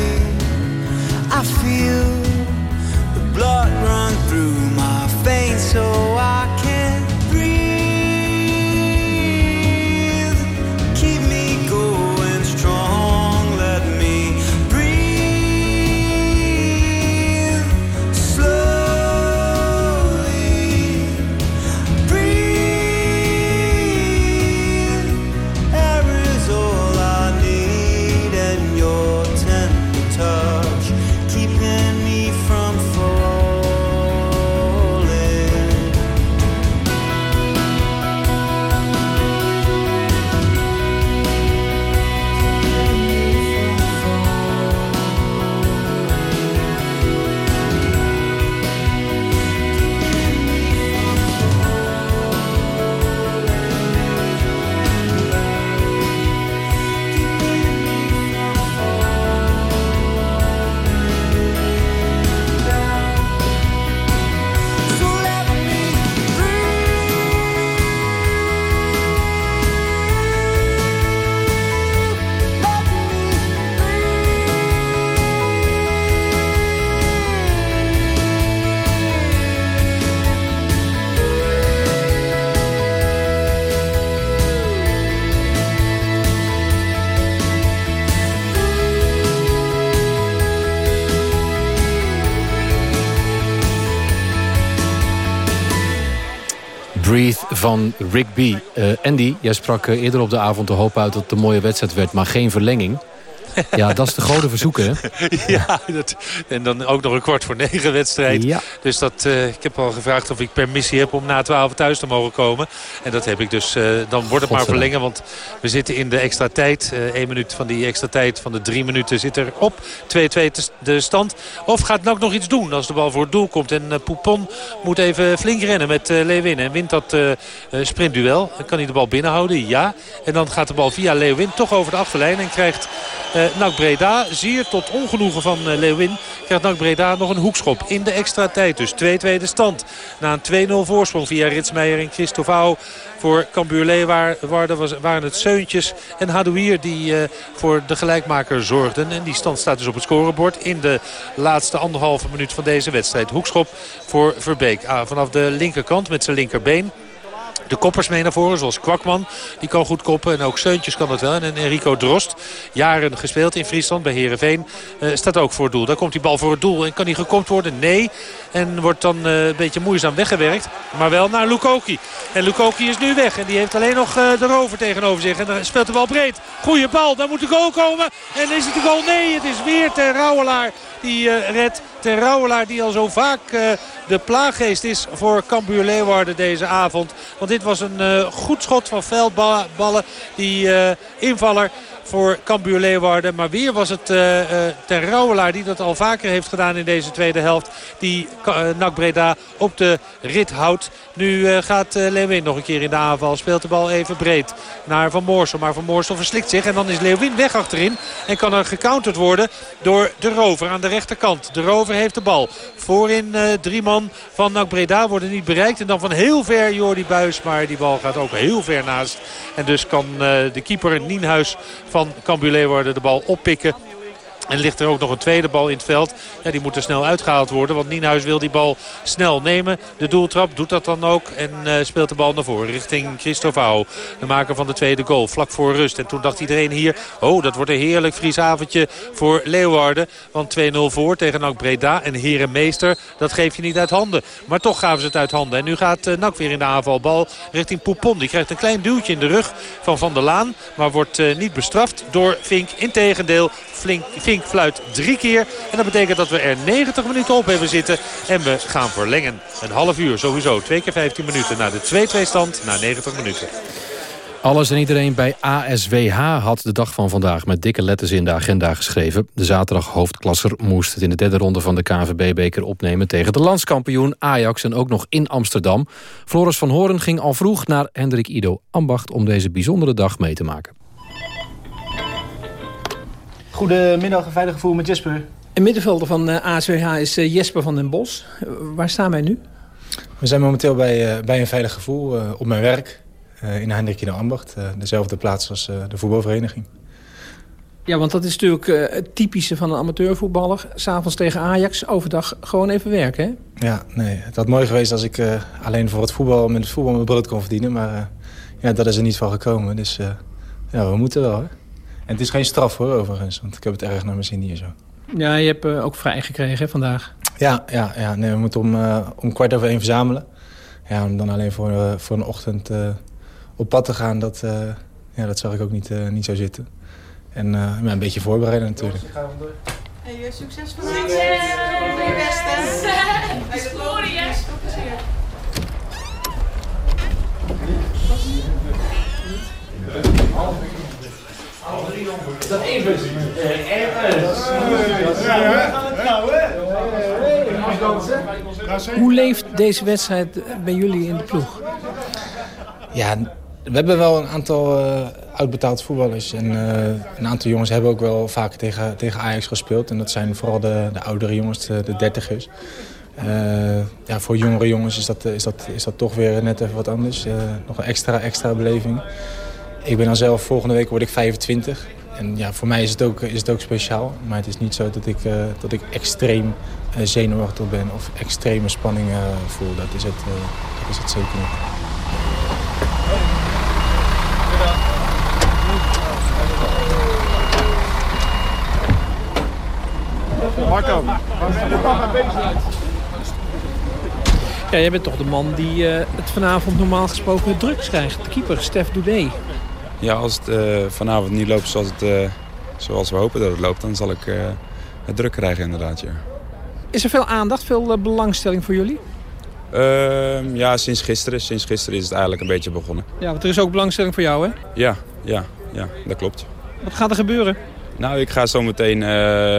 I feel Breathe van B. Eh, Andy, jij sprak eh, eerder op de avond de hoop uit dat het een mooie wedstrijd werd, maar geen verlenging. Ja, dat is de grote verzoeken, hè? ja, dat, en dan ook nog een kwart voor negen wedstrijd. Ja. Dus dat, eh, ik heb al gevraagd of ik permissie heb om na 12 thuis te mogen komen. En dat heb ik dus. eh, dan wordt het maar verlengen. Want we zitten in de extra tijd. Eén minuut van die extra tijd van de drie minuten zit er op. 2-2 te- de stand. Of gaat NAC nog iets doen als de bal voor het doel komt. En eh, Poupon moet even flink rennen met eh Leeuwin. En wint dat eh, eh, sprintduel. Dan kan hij de bal binnenhouden, ja. En dan gaat de bal via Leeuwin toch over de achterlijn. En krijgt eh NAC Breda, zeer tot ongenoegen van eh, Leeuwin... krijgt NAC Breda nog een hoekschop in de extra tijd. Dus 2-2 de stand. Na een 2-0 voorsprong via Ritsmeijer en Christovau voor Cambuur Leeuwarden waren het Seuntjes en Hadouier die eh, voor de gelijkmaker zorgden. En die stand staat dus op het scorebord in de laatste anderhalve minuut van deze wedstrijd. Hoekschop voor Verbeek Ah, vanaf de linkerkant met zijn linkerbeen. De koppers mee naar voren, zoals Kwakman. Die kan goed koppen. En ook Seuntjes kan dat wel. En Enrico Drost, jaren gespeeld in Friesland bij Heerenveen, eh, staat ook voor het doel. Daar komt die bal voor het doel. En kan die gekopt worden? Nee. En wordt dan eh, een beetje moeizaam weggewerkt. Maar wel naar Lukoki. En Lukoki is nu weg. En die heeft alleen nog eh, de rover tegenover zich. En dan speelt de bal breed. Goeie bal. Daar moet de goal komen. En is het de goal? Nee, het is weer Ter die eh, redt. Ter die al zo vaak de plaaggeest is voor Cambuur Leeuwarden deze avond. Want dit was een goed schot van veldballen. Die invaller voor Cambuur Leeuwarden. Maar weer was het Ter Rauwelaar die dat al vaker heeft gedaan in deze tweede helft. Die NAC Breda op de rit houdt. Nu eh, gaat eh, Leeuwin nog een keer in de aanval. Speelt de bal even breed naar Van Moorsel. Maar Van Moorsel verslikt zich. En dan is Leeuwin weg achterin. En kan er gecounterd worden door de rover aan de rechterkant. De rover heeft de bal. Voorin eh, drie man van NAC Breda worden niet bereikt. En dan van heel ver Jordi Buis. Maar die bal gaat ook heel ver naast. En dus kan eh, de keeper Nienhuis van Cambuur Leeuwarden de bal oppikken. En ligt er ook nog een tweede bal in het veld. Ja, die moet er snel uitgehaald worden. Want Nienhuis wil die bal snel nemen. De doeltrap doet dat dan ook. En eh, speelt de bal naar voren richting Christovao. De maker van de tweede goal. Vlak voor rust. En toen dacht iedereen hier... Oh, dat wordt een heerlijk Fries avondje voor Leeuwarden. Want 2-0 voor tegen NAC Breda. En Herenmeester, dat geef je niet uit handen. Maar toch gaven ze het uit handen. En nu gaat NAC weer in de aanvalbal richting Poupon. Die krijgt een klein duwtje in de rug van Van der Laan. Maar wordt eh, niet bestraft door Vink. Integendeel, Flink, Fluit drie keer. En dat betekent dat we er 90 minuten op hebben zitten. En we gaan verlengen. Een half uur sowieso. Twee keer 15 minuten naar de 2-2 stand na 90 minuten. Alles en iedereen bij ASWH had de dag van vandaag met dikke letters in de agenda geschreven. De zaterdag hoofdklasser moest het in de derde ronde van de KNVB-beker opnemen tegen de landskampioen Ajax en ook nog in Amsterdam. Floris van Horen ging al vroeg naar Hendrik Ido Ambacht om deze bijzondere dag mee te maken. Goedemiddag, veilig gevoel met Jesper. Een middenvelder van eh, ASWH is eh, Jesper van den Bos. Eh, waar staan wij nu? We zijn momenteel bij, eh, bij een veilig gevoel eh, op mijn werk. in Hendrik in de Ambacht. dezelfde plaats als de voetbalvereniging. Ja, want dat is natuurlijk het typische van een amateurvoetballer. S'avonds tegen Ajax, overdag gewoon even werken, hè? Ja, nee. Het had mooi geweest als ik alleen voor het voetbal met het voetbal mijn brood kon verdienen. Maar ja, dat is er niet van gekomen. Dus ja, we moeten wel, hè? En het is geen straf hoor, overigens. Want ik heb het erg naar mijn zin hier zo. Ja, je hebt ook vrij gekregen vandaag. Ja, ja, ja nee, we moeten om, uh, om kwart over één verzamelen. Ja, om dan alleen voor, uh, voor een ochtend uh, op pad te gaan, dat, ja, dat zag ik ook niet, niet zo zitten. En ja, een beetje voorbereiden natuurlijk. Hey, succes vandaag. Succes! Doe je best, hè? Plezier. Dat even? Hoe leeft deze wedstrijd bij jullie in de ploeg? Ja, we hebben wel een aantal uh, uitbetaald voetballers. En uh, een aantal jongens hebben ook wel vaak tegen, tegen Ajax gespeeld. En dat zijn vooral de, de oudere jongens, de, de dertigers. Uh, ja, voor jongere jongens is dat, is, dat, is dat toch weer net even wat anders. nog een extra, extra beleving. Ik ben dan zelf, volgende week word ik 25. En ja, voor mij is het ook, is het ook speciaal. Maar het is niet zo dat ik, uh, dat ik extreem uh, zenuwachtig ben of extreme spanning uh, voel. Dat is, het, dat is het zeker niet. Marco, ja, jij bent toch de man die het vanavond normaal gesproken drugs krijgt. De keeper, Stef Doudé. Ja, als het uh, vanavond niet loopt zoals, het, uh, zoals we hopen dat het loopt... dan zal ik uh, het druk krijgen inderdaad, ja. Is er veel aandacht, veel belangstelling voor jullie? Ehm, ja, sinds gisteren. Sinds gisteren is het eigenlijk een beetje begonnen. Ja, want er is ook belangstelling voor jou, hè? Ja, ja, ja dat klopt. Wat gaat er gebeuren? Nou, ik ga zo meteen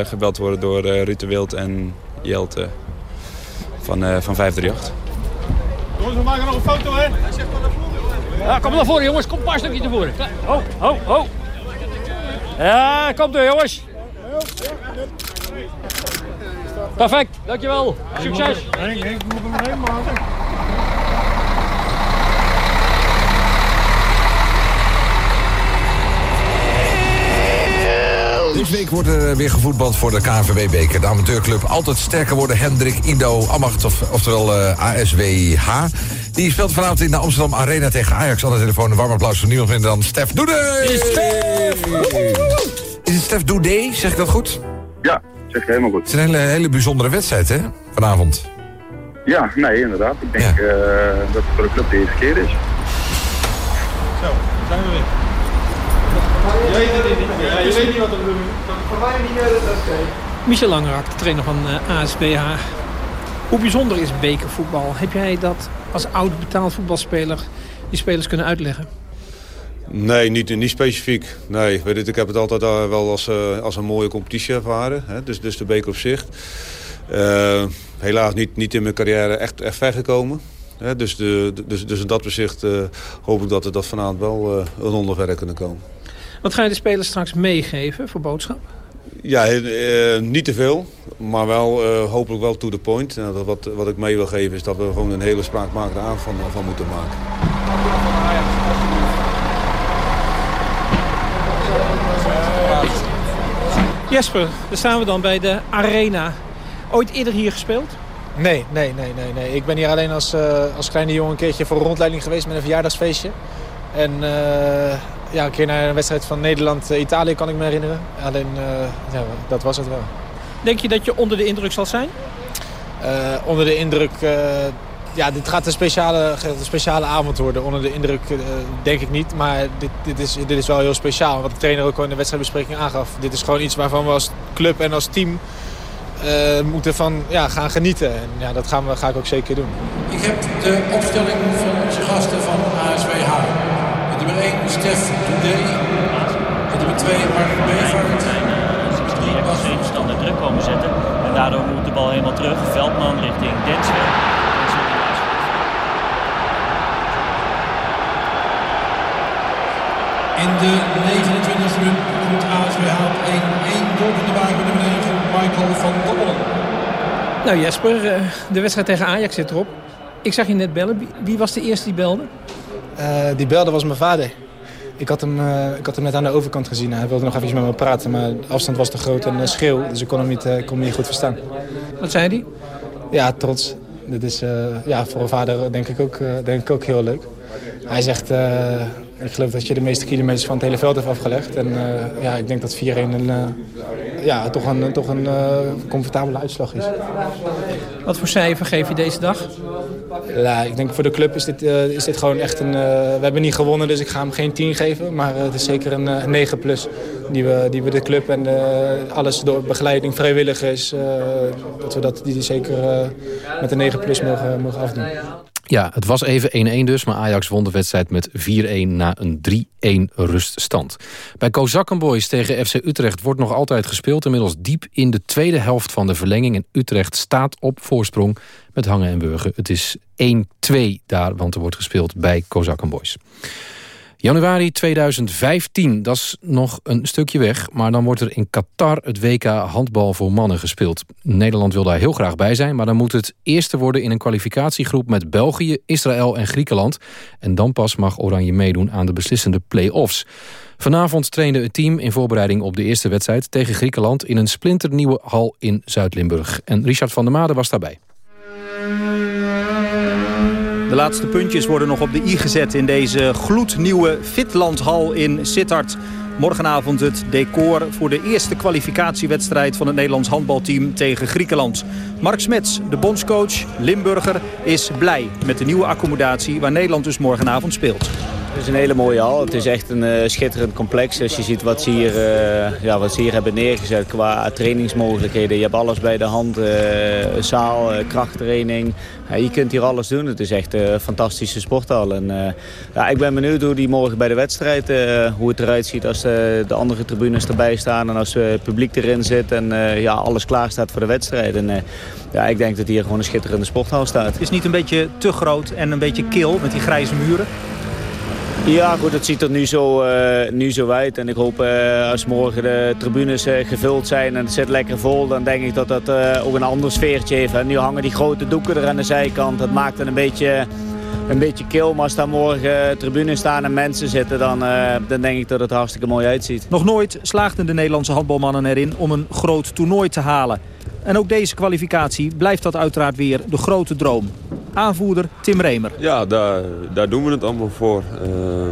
gebeld worden door Ruud de Wild en Jelte van, van 538. Jongens, we maken nog een foto, hè? Hij zegt van de ja, kom naar voren jongens, kom een paar stukjes naar voren. Ho. Ja, kom er jongens. Perfect, dankjewel. Succes. Henk, moet nog één maken. Deze week wordt er weer gevoetbald voor de KNVB-beker. De amateurclub altijd sterker worden. Hendrik Indo Ambacht, of, oftewel ASWH. Die speelt vanavond in de Amsterdam Arena tegen Ajax. Aan de telefoon een warm applaus voor niemand minder dan Stef Doede. Is het Stef Doede? Zeg ik dat goed? Ja, zeg je helemaal goed. Het is een hele, hele bijzondere wedstrijd, hè? Vanavond. Ja, nee, inderdaad. Ik denk ja. uh, dat het voor de club de eerste keer is. Zo, zijn we weer. Je weet het niet. Ja, je weet niet wat er doen. Voor mij niet, dat is oké. Michel Langerak, de trainer van uh, ASBH. Hoe bijzonder is bekervoetbal? Heb jij dat als oud betaald voetbalspeler die spelers kunnen uitleggen? Nee, niet, niet specifiek. Nee, weet het, ik heb het altijd uh, wel als, uh, als een mooie competitie ervaren. Hè? Dus, dus de beker op zich. Uh, helaas niet, niet in mijn carrière echt, echt ver gekomen. Hè? Dus, de, dus, dus in dat opzicht hoop ik dat we dat vanavond wel een onderwerp kunnen komen. Wat ga je de spelers straks meegeven voor boodschap? Ja, uh, niet te veel, maar wel uh, hopelijk wel to the point. Uh, wat, wat ik mee wil geven is dat we gewoon een hele spraakmakende aanval van moeten maken. Jesper, daar staan we dan bij de Arena. Ooit eerder hier gespeeld? Nee, nee, nee, nee. nee. Ik ben hier alleen als, als kleine jongen een keertje voor een rondleiding geweest met een verjaardagsfeestje. En ja, een keer naar een wedstrijd van Nederland-Italië kan ik me herinneren. Alleen, uh, ja, dat was het wel. Denk je dat je onder de indruk zal zijn? Uh, onder de indruk... Uh, ja, dit gaat een speciale, een speciale avond worden. Onder de indruk denk ik niet. Maar dit, dit, is, dit is wel heel speciaal. Wat de trainer ook al in de wedstrijdbespreking aangaf. Dit is gewoon iets waarvan we als club en als team moeten van ja, gaan genieten. En ja, dat gaan we, ga ik ook zeker doen. Ik heb de opstelling van onze gasten van ASWH. Nummer 1 Stef Toudé. En nummer 2 Mark heeft geen verstandig druk komen zetten. En daardoor moet de bal helemaal terug. Veldman richting Denswell. In de 29e minuut komt ASWH op 1-1 doelpunt de nummer 9 Michael van Dobbelen. Nou Jesper, de wedstrijd tegen Ajax zit erop. Ik zag je net bellen. Wie was de eerste die belde? Eh, die belde was mijn vader. Ik had, hem, eh, ik had hem net aan de overkant gezien. Hij wilde nog even met me praten, maar de afstand was te groot en uh, schreeuw. Dus ik kon hem niet, uh, kon hem niet goed verstaan. Wat zei hij? Ja, trots. Dit is ja, voor een vader denk ik, ook, denk ik ook heel leuk. Hij zegt, ik geloof dat je de meeste kilometers van het hele veld hebt afgelegd. En ja, ik denk dat 4-1 een, ja, toch een, toch een comfortabele uitslag is. Wat voor cijfer geef je deze dag? Ja, ik denk voor de club is dit, uh, is dit gewoon echt een... Uh, we hebben niet gewonnen, dus ik ga hem geen 10 geven. Maar uh, het is zeker een, een 9 plus die we, die we de club en alles door begeleiding, vrijwilligers... dat we dat, die zeker met een 9 plus mogen, mogen afdoen. Ja, het was even 1-1 dus, maar Ajax won de wedstrijd met 4-1 na een 3-1 ruststand. Bij Kozakkenboys tegen FC Utrecht wordt nog altijd gespeeld. Inmiddels diep in de tweede helft van de verlenging. En Utrecht staat op voorsprong met hangen en burgen. Het is 1-2 daar, want er wordt gespeeld bij Kozakkenboys. Januari 2015, dat is nog een stukje weg... maar dan wordt er in Qatar het WK handbal voor mannen gespeeld. Nederland wil daar heel graag bij zijn... maar dan moet het eerste worden in een kwalificatiegroep... met België, Israël en Griekenland. En dan pas mag Oranje meedoen aan de beslissende play-offs. Vanavond trainde het team in voorbereiding op de eerste wedstrijd... tegen Griekenland in een splinternieuwe hal in Zuid-Limburg. En Richard van der Made was daarbij. De laatste puntjes worden nog op de i gezet in deze gloednieuwe Fitlandhal in Sittard. Morgenavond het decor voor de eerste kwalificatiewedstrijd van het Nederlands handbalteam tegen Griekenland. Mark Smets, de bondscoach Limburger, is blij met de nieuwe accommodatie waar Nederland dus morgenavond speelt. Het is een hele mooie hal. Het is echt een uh, schitterend complex. Als je ziet wat ze, hier, uh, ja, wat ze hier hebben neergezet qua trainingsmogelijkheden. Je hebt alles bij de hand. Uh, zaal, krachttraining. Je kunt hier alles doen. Het is echt een fantastische sporthal. En, ja, ik ben benieuwd hoe die morgen bij de wedstrijd, hoe het eruit ziet als de andere tribunes erbij staan. En als het publiek erin zit en ja, alles klaar staat voor de wedstrijd. En, ja, ik denk dat hier gewoon een schitterende sporthal staat. Het is niet een beetje te groot en een beetje kil met die grijze muren? Ja, goed, het ziet er nu zo, uh, nu zo uit. En ik hoop uh, als morgen de tribunes uh, gevuld zijn en het zit lekker vol... dan denk ik dat dat ook een ander sfeertje heeft. En nu hangen die grote doeken er aan de zijkant. Dat maakt het een beetje, een beetje kil. Maar als daar morgen tribunes staan en mensen zitten... Dan, dan denk ik dat het hartstikke mooi uitziet. Nog nooit slaagden de Nederlandse handbalmannen erin om een groot toernooi te halen. En ook deze kwalificatie blijft dat uiteraard weer de grote droom. Aanvoerder Tim Remer. Ja, daar, daar doen we het allemaal voor. Uh,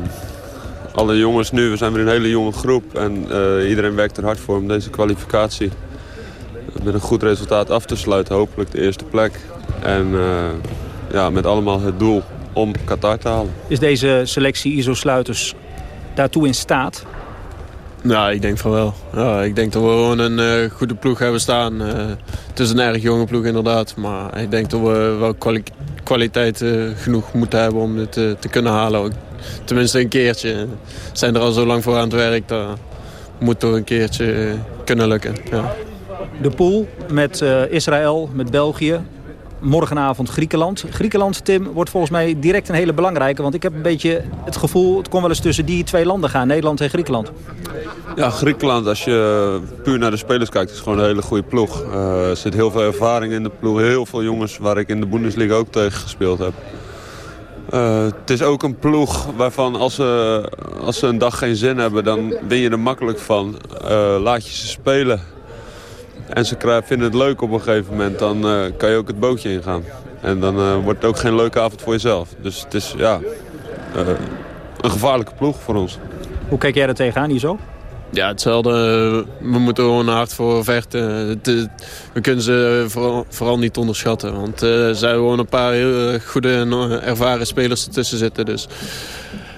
alle jongens nu, we zijn weer een hele jonge groep. En uh, iedereen werkt er hard voor om deze kwalificatie met een goed resultaat af te sluiten. Hopelijk de eerste plek. En uh, ja, met allemaal het doel om Qatar te halen. Is deze selectie ISO-sluiters daartoe in staat? Ja, ik denk van wel. Ja, ik denk dat we gewoon een uh, goede ploeg hebben staan. Uh, het is een erg jonge ploeg inderdaad. Maar ik denk dat we wel kwali kwaliteit uh, genoeg moeten hebben om dit te kunnen halen. Tenminste een keertje. We zijn er al zo lang voor aan het werk. Dat moet toch een keertje kunnen lukken. Ja. De pool met Israël, met België, morgenavond Griekenland. Griekenland, Tim, wordt volgens mij direct een hele belangrijke. Want ik heb een beetje het gevoel, het kon wel eens tussen die twee landen gaan. Nederland en Griekenland. Ja, Griekenland, als je puur naar de spelers kijkt, is gewoon een hele goede ploeg. Uh, er zit heel veel ervaring in de ploeg. Heel veel jongens waar ik in de Bundesliga ook tegen gespeeld heb. Uh, het is ook een ploeg waarvan als ze, als ze een dag geen zin hebben, dan win je er makkelijk van. Uh, laat je ze spelen. En ze vinden het leuk op een gegeven moment, dan kan je ook het bootje ingaan. En dan wordt het ook geen leuke avond voor jezelf. Dus het is ja, een gevaarlijke ploeg voor ons. Hoe kijk jij er tegenaan hier zo? Ja, hetzelfde. We moeten er gewoon hard voor vechten. we kunnen ze vooral, vooral niet onderschatten. Want er zijn gewoon een paar heel goede en ervaren spelers ertussen zitten. Dus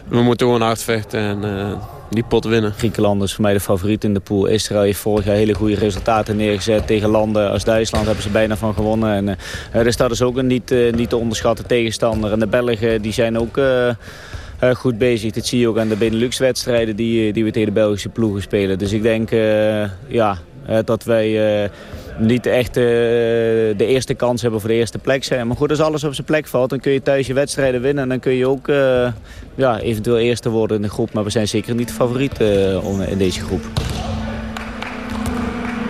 we moeten gewoon hard vechten en uh, die pot winnen. Griekenland is voor mij de favoriet in de pool. Israël heeft vorig jaar hele goede resultaten neergezet. Tegen landen als Duitsland hebben ze bijna van gewonnen. En, uh, dus dat is ook een niet, niet te onderschatten tegenstander. En de Belgen die zijn ook goed bezig. Dat zie je ook aan de Benelux-wedstrijden die, die we tegen de Belgische ploegen spelen. Dus ik denk ja, dat wij niet echt de eerste kans hebben voor de eerste plek zijn. Maar goed, als alles op zijn plek valt, dan kun je thuis je wedstrijden winnen. En dan kun je ook ja, eventueel eerste worden in de groep. Maar we zijn zeker niet de favoriet in deze groep.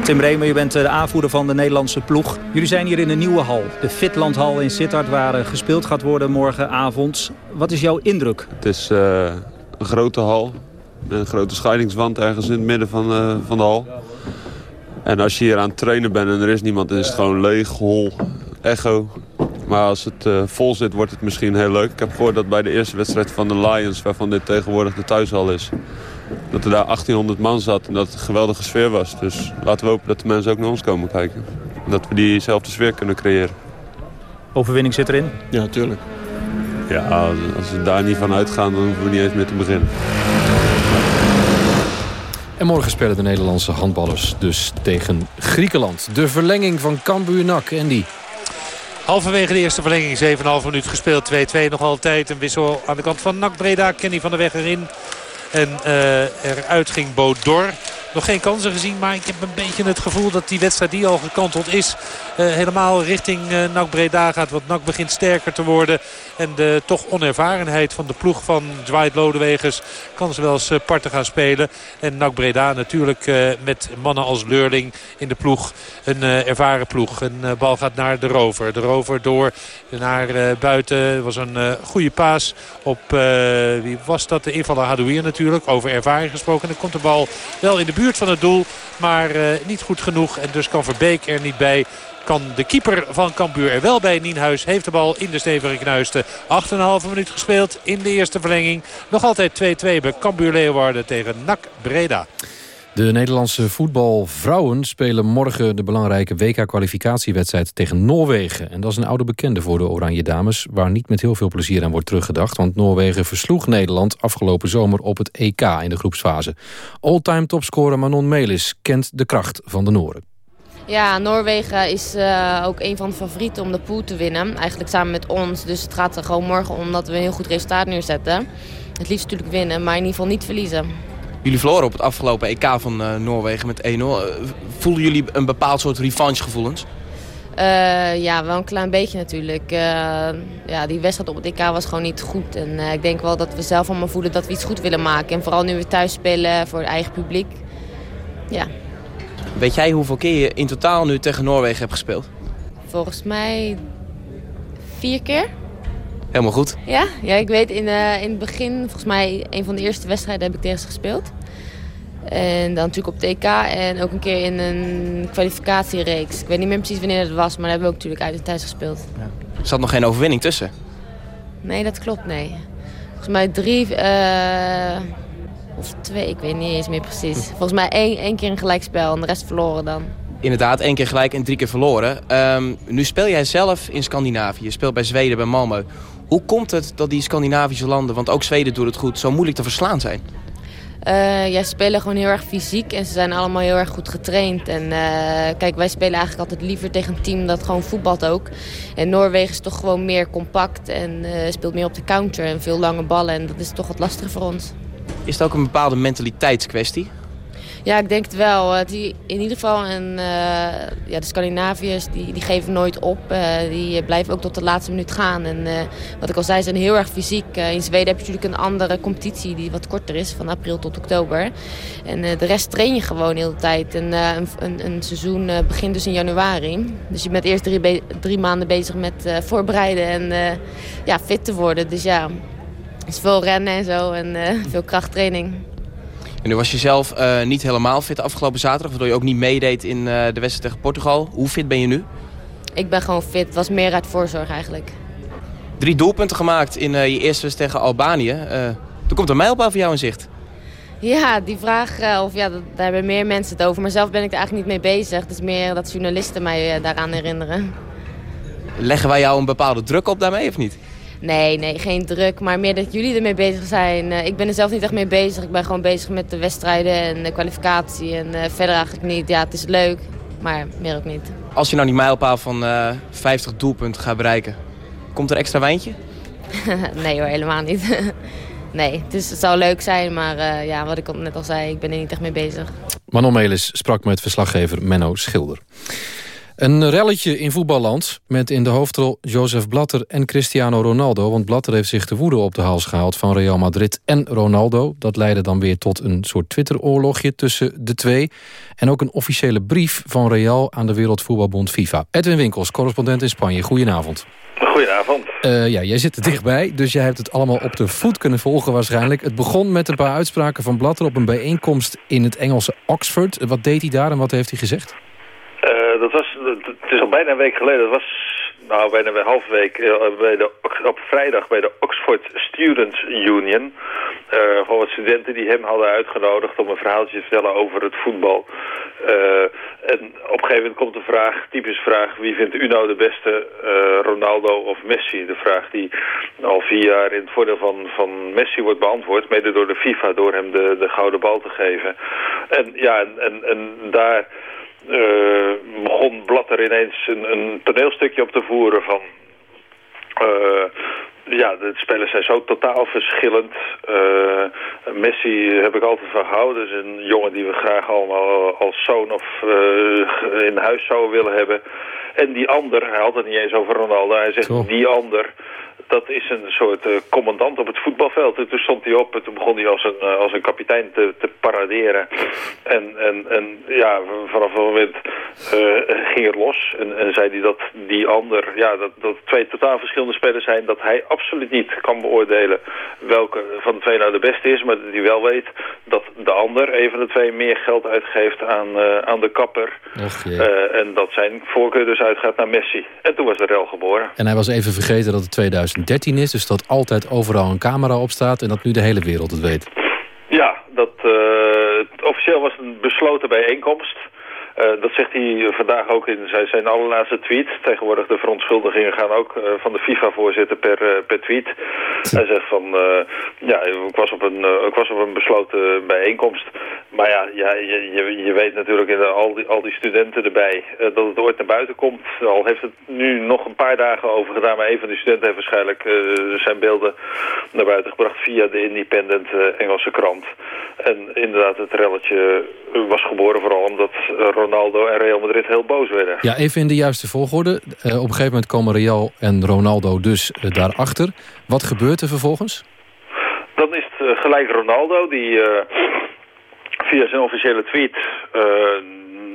Tim Bremer, je bent de aanvoerder van de Nederlandse ploeg. Jullie zijn hier in een nieuwe hal, de Fitlandhal in Sittard... waar gespeeld gaat worden morgenavond. Wat is jouw indruk? Het is uh, een grote hal. Een grote scheidingswand ergens in het midden van, uh, van de hal. En als je hier aan het trainen bent en er is niemand... dan is het gewoon leeg, hol, echo. Maar als het uh, vol zit, wordt het misschien heel leuk. Ik heb gehoord dat bij de eerste wedstrijd van de Lions... waarvan dit tegenwoordig de thuishal is... dat er daar 1800 man zat en dat het een geweldige sfeer was. Dus laten we hopen dat de mensen ook naar ons komen kijken. Dat we diezelfde sfeer kunnen creëren. Overwinning zit erin? Ja, natuurlijk. Ja, als, als we daar niet van uitgaan, dan hoeven we niet eens meer te beginnen. En morgen spelen de Nederlandse handballers dus tegen Griekenland. De verlenging van Cambuur-Nak, Andy. Halverwege de eerste verlenging, 7,5 minuut gespeeld. 2-2 nog altijd. Een wissel aan de kant van NAC Breda. Kenny van der Weg erin. En uh, eruit ging Bodor. Nog geen kansen gezien, maar ik heb een beetje het gevoel dat die wedstrijd die al gekanteld is... Uh, helemaal richting uh, NAC Breda gaat. Want NAC begint sterker te worden. En de toch onervarenheid van de ploeg van Dwight Lodewegers kan ze wel eens uh, parten gaan spelen. En NAC Breda natuurlijk met mannen als Leurling in de ploeg. Een ervaren ploeg. Een bal gaat naar de rover. De rover door naar buiten. Was een goede paas op, wie was dat? De invaller Hadouier natuurlijk. Over ervaring gesproken. En dan komt de bal wel in de buurt van het doel. Maar uh, niet goed genoeg. En dus kan Verbeek er niet bij. Kan de keeper van Cambuur er wel bij. Nienhuis heeft de bal in de stevige knuisten. 8,5 minuut gespeeld in de eerste verlenging. Nog altijd 2-2 bij Cambuur Leeuwarden tegen NAC Breda. De Nederlandse voetbalvrouwen spelen morgen de belangrijke WK-kwalificatiewedstrijd tegen Noorwegen. En dat is een oude bekende voor de Oranje Dames, waar niet met heel veel plezier aan wordt teruggedacht. Want Noorwegen versloeg Nederland afgelopen zomer op het EK in de groepsfase. Alltime topscorer Manon Melis kent de kracht van de Nooren. Ja, Noorwegen is uh, ook een van de favorieten om de pool te winnen. Eigenlijk samen met ons. Dus het gaat er gewoon morgen om dat we een heel goed resultaat neerzetten. Het liefst natuurlijk winnen, maar in ieder geval niet verliezen. Jullie verloren op het afgelopen EK van uh, Noorwegen met 1-0. Uh, voelen jullie een bepaald soort revanchegevoelens? Uh, ja, wel een klein beetje natuurlijk. ja, die wedstrijd op het EK was gewoon niet goed. En ik denk wel dat we zelf allemaal voelen dat we iets goed willen maken. En vooral nu we thuis spelen voor het eigen publiek. Ja. Weet jij hoeveel keer je in totaal nu tegen Noorwegen hebt gespeeld? Volgens mij vier keer. Helemaal goed. Ja, ja ik weet in, uh, in het begin, volgens mij een van de eerste wedstrijden heb ik tegen ze gespeeld. En dan natuurlijk op TK en ook een keer in een kwalificatiereeks. Ik weet niet meer precies wanneer het was, maar daar hebben we ook natuurlijk uit en thuis gespeeld. Ja. Er zat nog geen overwinning tussen? Nee, dat klopt, nee. Volgens mij drie uh, of twee, ik weet niet eens meer precies. Volgens mij één, één keer een gelijkspel en de rest verloren dan. Inderdaad, één keer gelijk en drie keer verloren. Um, nu speel jij zelf in Scandinavië. Je speelt bij Zweden, bij Malmö. Hoe komt het dat die Scandinavische landen, want ook Zweden doet het goed, zo moeilijk te verslaan zijn? Uh, ja, ze spelen gewoon heel erg fysiek en ze zijn allemaal heel erg goed getraind. En uh, kijk, wij spelen eigenlijk altijd liever tegen een team dat gewoon voetbalt ook. En Noorwegen is toch gewoon meer compact en uh, speelt meer op de counter en veel lange ballen. En dat is toch wat lastiger voor ons. Is het ook een bepaalde mentaliteitskwestie? Ja, ik denk het wel. Die, in ieder geval en, uh, ja, de Scandinaviërs die, die geven nooit op. Uh, die blijven ook tot de laatste minuut gaan. En wat ik al zei, zijn heel erg fysiek. in Zweden heb je natuurlijk een andere competitie die wat korter is. Van april tot oktober. En de rest train je gewoon heel de tijd. En, een, een, een, seizoen begint dus in januari. Dus je bent eerst drie, drie maanden bezig met voorbereiden en ja, fit te worden. Dus ja, het is veel rennen en zo en veel krachttraining. En nu was je zelf uh, niet helemaal fit afgelopen zaterdag... waardoor je ook niet meedeed in uh, de wedstrijd tegen Portugal. Hoe fit ben je nu? Ik ben gewoon fit. Het was meer uit voorzorg eigenlijk. Drie doelpunten gemaakt in uh, je eerste wedstrijd tegen Albanië. er komt een mijlpaal voor jou in zicht. Ja, die vraag, of ja, daar hebben meer mensen het over. Maar zelf ben ik er eigenlijk niet mee bezig. Het is meer dat journalisten mij daaraan herinneren. Leggen wij jou een bepaalde druk op daarmee of niet? Nee, nee, geen druk. Maar meer dat jullie ermee bezig zijn. Uh, ik ben er zelf niet echt mee bezig. Ik ben gewoon bezig met de wedstrijden en de kwalificatie. En uh, verder eigenlijk niet. Ja, het is leuk, maar meer ook niet. Als je nou die mijlpaal van uh, 50 doelpunten gaat bereiken, komt er extra wijntje? nee hoor, helemaal niet. nee, het, is, het zou leuk zijn, maar ja, wat ik net al zei, ik ben er niet echt mee bezig. Manon Melis sprak met verslaggever Menno Schilder. Een relletje in voetballand met in de hoofdrol Joseph Blatter en Cristiano Ronaldo. Want Blatter heeft zich de woede op de hals gehaald van Real Madrid en Ronaldo. Dat leidde dan weer tot een soort Twitter-oorlogje tussen de twee. En ook een officiële brief van Real aan de Wereldvoetbalbond FIFA. Edwin Winkels, correspondent in Spanje. Goedenavond. Goedenavond. Uh, ja, jij zit er dichtbij, dus jij hebt het allemaal op de voet kunnen volgen waarschijnlijk. Het begon met een paar uitspraken van Blatter op een bijeenkomst in het Engelse Oxford. Wat deed hij daar en wat heeft hij gezegd? Dat was, het is al bijna een week geleden. Dat was nou, bijna een half week uh, bij de, op vrijdag bij de Oxford Students Union. Uh, gewoon wat studenten die hem hadden uitgenodigd om een verhaaltje te vertellen over het voetbal. en op een gegeven moment komt de vraag, typisch vraag, wie vindt u nou de beste, Ronaldo of Messi? De vraag die al vier jaar in het voordeel van, van Messi wordt beantwoord, mede door de FIFA, door hem de, de gouden bal te geven. En ja, en, en daar uh, begon Blatter ineens een, een, toneelstukje op te voeren van... Uh, ja, de spelers zijn zo totaal verschillend. Uh, Messi heb ik altijd van gehouden. is een jongen die we graag allemaal als zoon of in huis zouden willen hebben. En die ander, hij had het niet eens over Ronaldo. Hij zegt, die ander, dat is een soort uh, commandant op het voetbalveld. En toen stond hij op en toen begon hij als een, uh, als een kapitein te, te paraderen. En, en, en ja, vanaf een moment uh, ging het los. En, en zei hij dat die ander, ja, dat, dat twee totaal verschillende spelers zijn. Dat hij absoluut niet kan beoordelen welke van de twee nou de beste is. Maar dat hij wel weet dat de ander, een van de twee, meer geld uitgeeft aan, aan de kapper. en dat zijn voorkeur dus uitgaat naar Messi. En toen was de rel geboren. En hij was even vergeten dat het 2000 2013 is. Dus dat altijd overal een camera op staat en dat nu de hele wereld het weet. Ja, dat, uh, officieel was het een besloten bijeenkomst. Uh, dat zegt hij vandaag ook in zijn, zijn allerlaatste tweet. Tegenwoordig de verontschuldigingen gaan ook uh, van de FIFA-voorzitter per, uh, per tweet. Hij zegt van, ja, ik was, op een, ik was op een besloten bijeenkomst. Maar ja, ja je, je, je weet natuurlijk in de, al, die, al die studenten erbij dat het ooit naar buiten komt. Al heeft het nu nog een paar dagen over gedaan, maar een van die studenten heeft waarschijnlijk zijn beelden naar buiten gebracht via de Independent Engelse krant. En inderdaad, het relletje was geboren vooral omdat Ronaldo en Real Madrid heel boos werden. Ja, even in de juiste volgorde. Uh, op een gegeven moment komen Real en Ronaldo dus uh, daarachter. Wat gebeurt er vervolgens? Dan is het uh, gelijk Ronaldo die via zijn officiële tweet...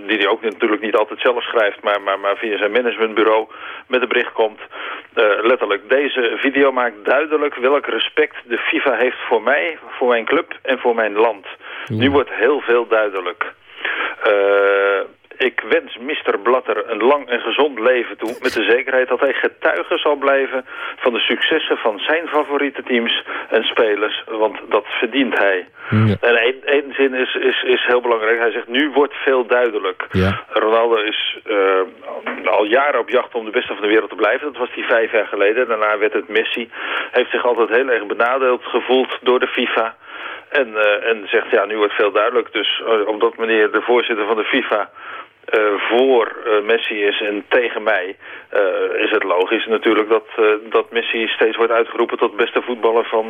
die hij ook natuurlijk niet altijd zelf schrijft... maar, maar, maar via zijn managementbureau met een bericht komt... letterlijk, deze video maakt duidelijk welk respect de FIFA heeft voor mij... voor mijn club en voor mijn land. Nu wordt heel veel duidelijk... Uh, ik wens Mr. Blatter een lang en gezond leven toe... met de zekerheid dat hij getuige zal blijven van de successen van zijn favoriete teams en spelers. Want dat verdient hij. Ja. En één zin is, is, is heel belangrijk. Hij zegt, nu wordt veel duidelijk. Ja. Ronaldo is uh, al jaren op jacht om de beste van de wereld te blijven. Dat was hij vijf jaar geleden. Daarna werd het Messi. Heeft zich altijd heel erg benadeeld gevoeld door de FIFA... En, uh, en zegt, ja, nu wordt veel duidelijk. Dus uh, omdat meneer de voorzitter van de FIFA uh, voor Messi is en tegen mij... is het logisch natuurlijk dat, dat Messi steeds wordt uitgeroepen... tot beste voetballer van,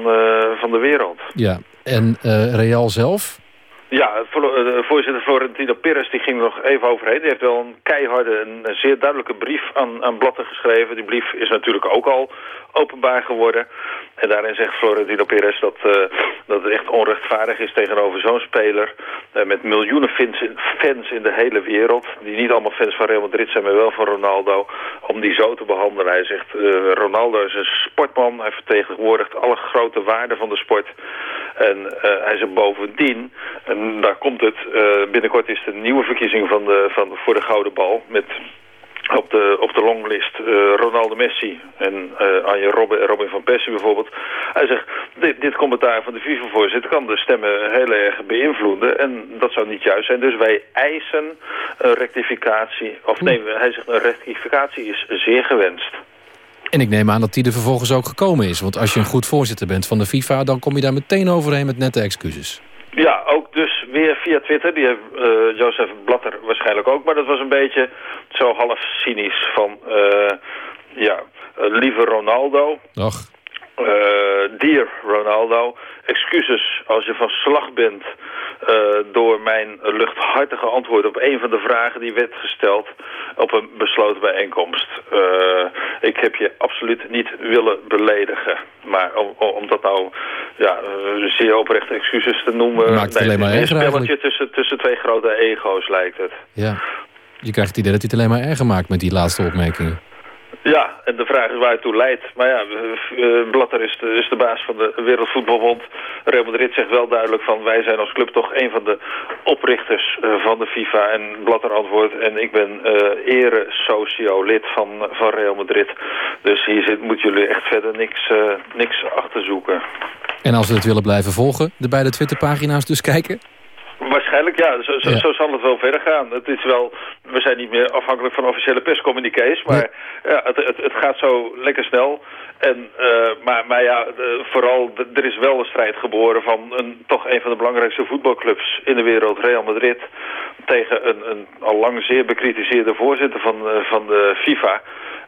van de wereld. Ja, en Real zelf? Ja, de voorzitter Florentino Perez die ging er nog even overheen. Die heeft wel een keiharde, een, een zeer duidelijke brief aan, aan Blatter geschreven. Die brief is natuurlijk ook al openbaar geworden. En daarin zegt Florentino Perez dat, uh, dat het echt onrechtvaardig is tegenover zo'n speler. Uh, met miljoenen fans in, fans in de hele wereld. Die niet allemaal fans van Real Madrid zijn, maar wel van Ronaldo. Om die zo te behandelen. Hij zegt, Ronaldo is een sportman. Hij vertegenwoordigt alle grote waarden van de sport. En hij zegt bovendien, en daar komt het, binnenkort is de nieuwe verkiezing van de, van, voor de Gouden Bal. Met op de, op de longlist uh, Ronaldo Messi en uh, Anje Robin, Robin van Persie bijvoorbeeld. Hij zegt, dit, dit commentaar van de FIFA-voorzitter kan de stemmen heel erg beïnvloeden. En dat zou niet juist zijn. Dus wij eisen een rectificatie. Of nee, hij zegt, een rectificatie is zeer gewenst. En ik neem aan dat die er vervolgens ook gekomen is. Want als je een goed voorzitter bent van de FIFA... dan kom je daar meteen overheen met nette excuses. Ja, ook dus weer via Twitter. Die heeft uh, Jozef Blatter waarschijnlijk ook. Maar dat was een beetje zo half cynisch van... Uh, ja, uh, lieve Ronaldo. Ach. Uh, dear Ronaldo, excuses als je van slag bent uh, door mijn luchthartige antwoord op een van de vragen die werd gesteld op een besloten bijeenkomst. Uh, ik heb je absoluut niet willen beledigen. Maar om, om dat nou ja, zeer oprechte excuses te noemen... Maakt het alleen maar erger Een spelletje tussen, tussen twee grote ego's lijkt het. Ja, je krijgt het idee dat hij het alleen maar erger maakt met die laatste opmerkingen. Ja, en de vraag is waar het toe leidt. Maar ja, uh, Blatter is de, baas van de Wereldvoetbalbond. Real Madrid zegt wel duidelijk van... wij zijn als club toch een van de oprichters uh, van de FIFA. En Blatter antwoordt... en ik ben uh, ere-socio, lid van, van Real Madrid. Dus hier zit, moeten jullie echt verder niks, niks achter zoeken. En als we het willen blijven volgen, de beide Twitterpagina's dus kijken? Waarschijnlijk, ja. Zo, zo, Ja. zo zal het wel verder gaan. Het is wel, we zijn niet meer afhankelijk van officiële perscommuniqués, maar ja, het, het, het gaat zo lekker snel. En, eh, maar, maar ja, de- vooral, de- er is wel een strijd geboren van een, toch een van de belangrijkste voetbalclubs in de wereld, Real Madrid, tegen een, een al lang zeer bekritiseerde voorzitter van, eh, van de FIFA.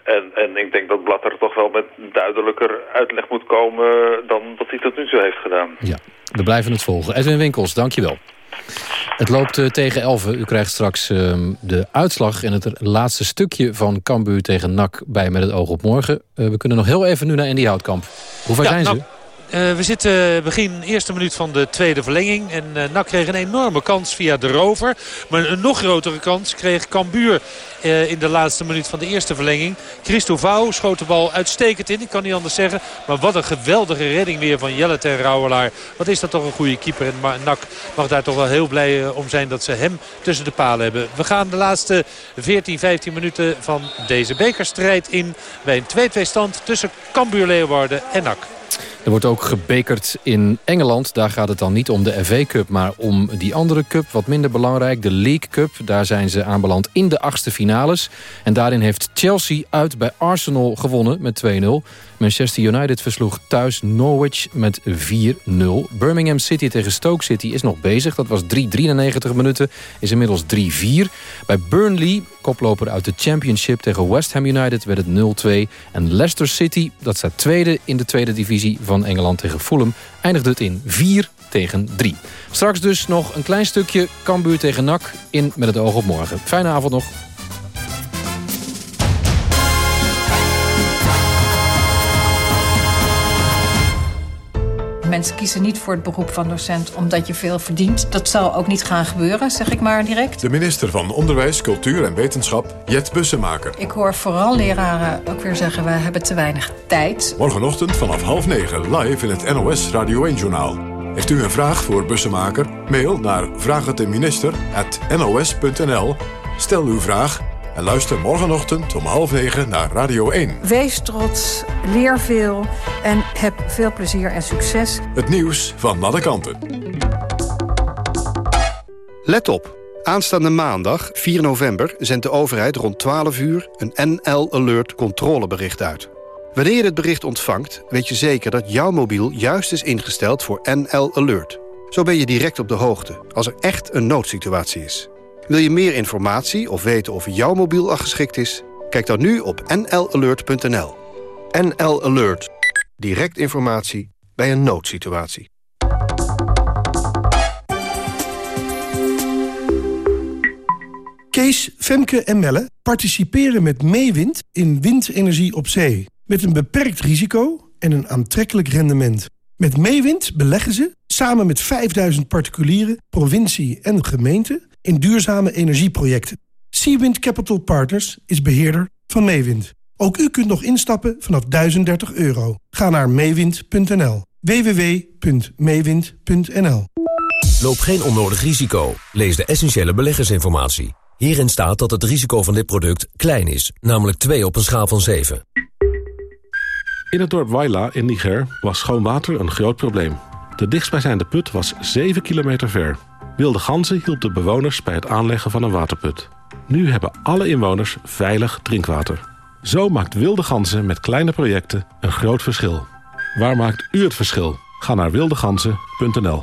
En, en ik denk dat Blatter toch wel met duidelijker uitleg moet komen dan dat hij tot nu toe heeft gedaan. Ja, we blijven het volgen. Edwin Winkels, dankjewel. Het loopt eh, tegen 11. U krijgt straks ehm, de uitslag en het laatste stukje van Cambuur tegen NAC bij Met het oog op morgen. Eh, we kunnen nog heel even nu naar Andy Houtkamp. Hoe ver Ja, zijn nou, Eh, we zitten begin eerste minuut van de tweede verlenging. En eh NAC kreeg een enorme kans via de rover. Maar een nog grotere kans kreeg Cambuur eh, in de laatste minuut van de eerste verlenging. Christo Vouw schoot de bal uitstekend in. Ik kan niet anders zeggen. Maar wat een geweldige redding weer van Jelle ten Rouwelaar. Wat is dat toch een goede keeper. En NAC mag daar toch wel heel blij om zijn dat ze hem tussen de palen hebben. We gaan de laatste 14, 15 minuten van deze bekerstrijd in. Bij een 2-2 stand tussen Cambuur Leeuwarden en NAC. Er wordt ook gebekerd in Engeland. Daar gaat het dan niet om de FA Cup, maar om die andere cup. Wat minder belangrijk, de League Cup. Daar zijn ze aanbeland in de achtste finales. En daarin heeft Chelsea uit bij Arsenal gewonnen met 2-0. Manchester United versloeg thuis Norwich met 4-0. Birmingham City tegen Stoke City is nog bezig. Dat was 3-93 minuten, is inmiddels 3-4. Bij Burnley, koploper uit de Championship tegen West Ham United, werd het 0-2. En Leicester City, dat staat tweede in de tweede divisie van Engeland tegen Fulham, eindigde het in 4 tegen 3. Straks dus nog een klein stukje Cambuur tegen NAC in Met het oog op morgen. Fijne avond nog. Mensen kiezen niet voor het beroep van docent omdat je veel verdient. Dat zal ook niet gaan gebeuren, zeg ik maar direct. De minister van Onderwijs, Cultuur en Wetenschap, Jet Bussemaker. Ik hoor vooral leraren ook weer zeggen... we hebben te weinig tijd. Morgenochtend vanaf half negen live in het NOS Radio 1-journaal. Heeft u een vraag voor Bussemaker? Mail naar vraagteminister.nos.nl. Stel uw vraag en luister morgenochtend om half negen naar Radio 1. Wees trots, leer veel en heb veel plezier en succes. Het nieuws van alle kanten. Let op. Aanstaande maandag, 4 november, zendt de overheid rond 12 uur... een NL Alert controlebericht uit. Wanneer je het bericht ontvangt, weet je zeker dat jouw mobiel juist is ingesteld voor NL Alert. Zo ben je direct op de hoogte, als er echt een noodsituatie is. Wil je meer informatie of weten of jouw mobiel al geschikt is? Kijk dan nu op nlalert.nl. NL Alert. Direct informatie bij een noodsituatie. Kees, Femke en Melle participeren met Meewind in windenergie op zee. Met een beperkt risico en een aantrekkelijk rendement. Met Meewind beleggen ze, samen met 5000 particulieren, provincie en gemeente... in duurzame energieprojecten. Seawind Capital Partners is beheerder van Meewind. Ook u kunt nog instappen vanaf 1030 euro. Ga naar meewind.nl. www.meewind.nl Loop geen onnodig risico. Lees de essentiële beleggersinformatie. Hierin staat dat het risico van dit product klein is, namelijk 2 op een schaal van 7. In het dorp Waila in Niger was schoon water een groot probleem. De dichtstbijzijnde put was 7 kilometer ver. Wilde ganzen hielp de bewoners bij het aanleggen van een waterput. Nu hebben alle inwoners veilig drinkwater. Zo maakt Wilde Ganzen met kleine projecten een groot verschil. Waar maakt u het verschil? Ga naar wildeganzen.nl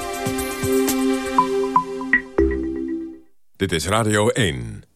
Dit is Radio 1.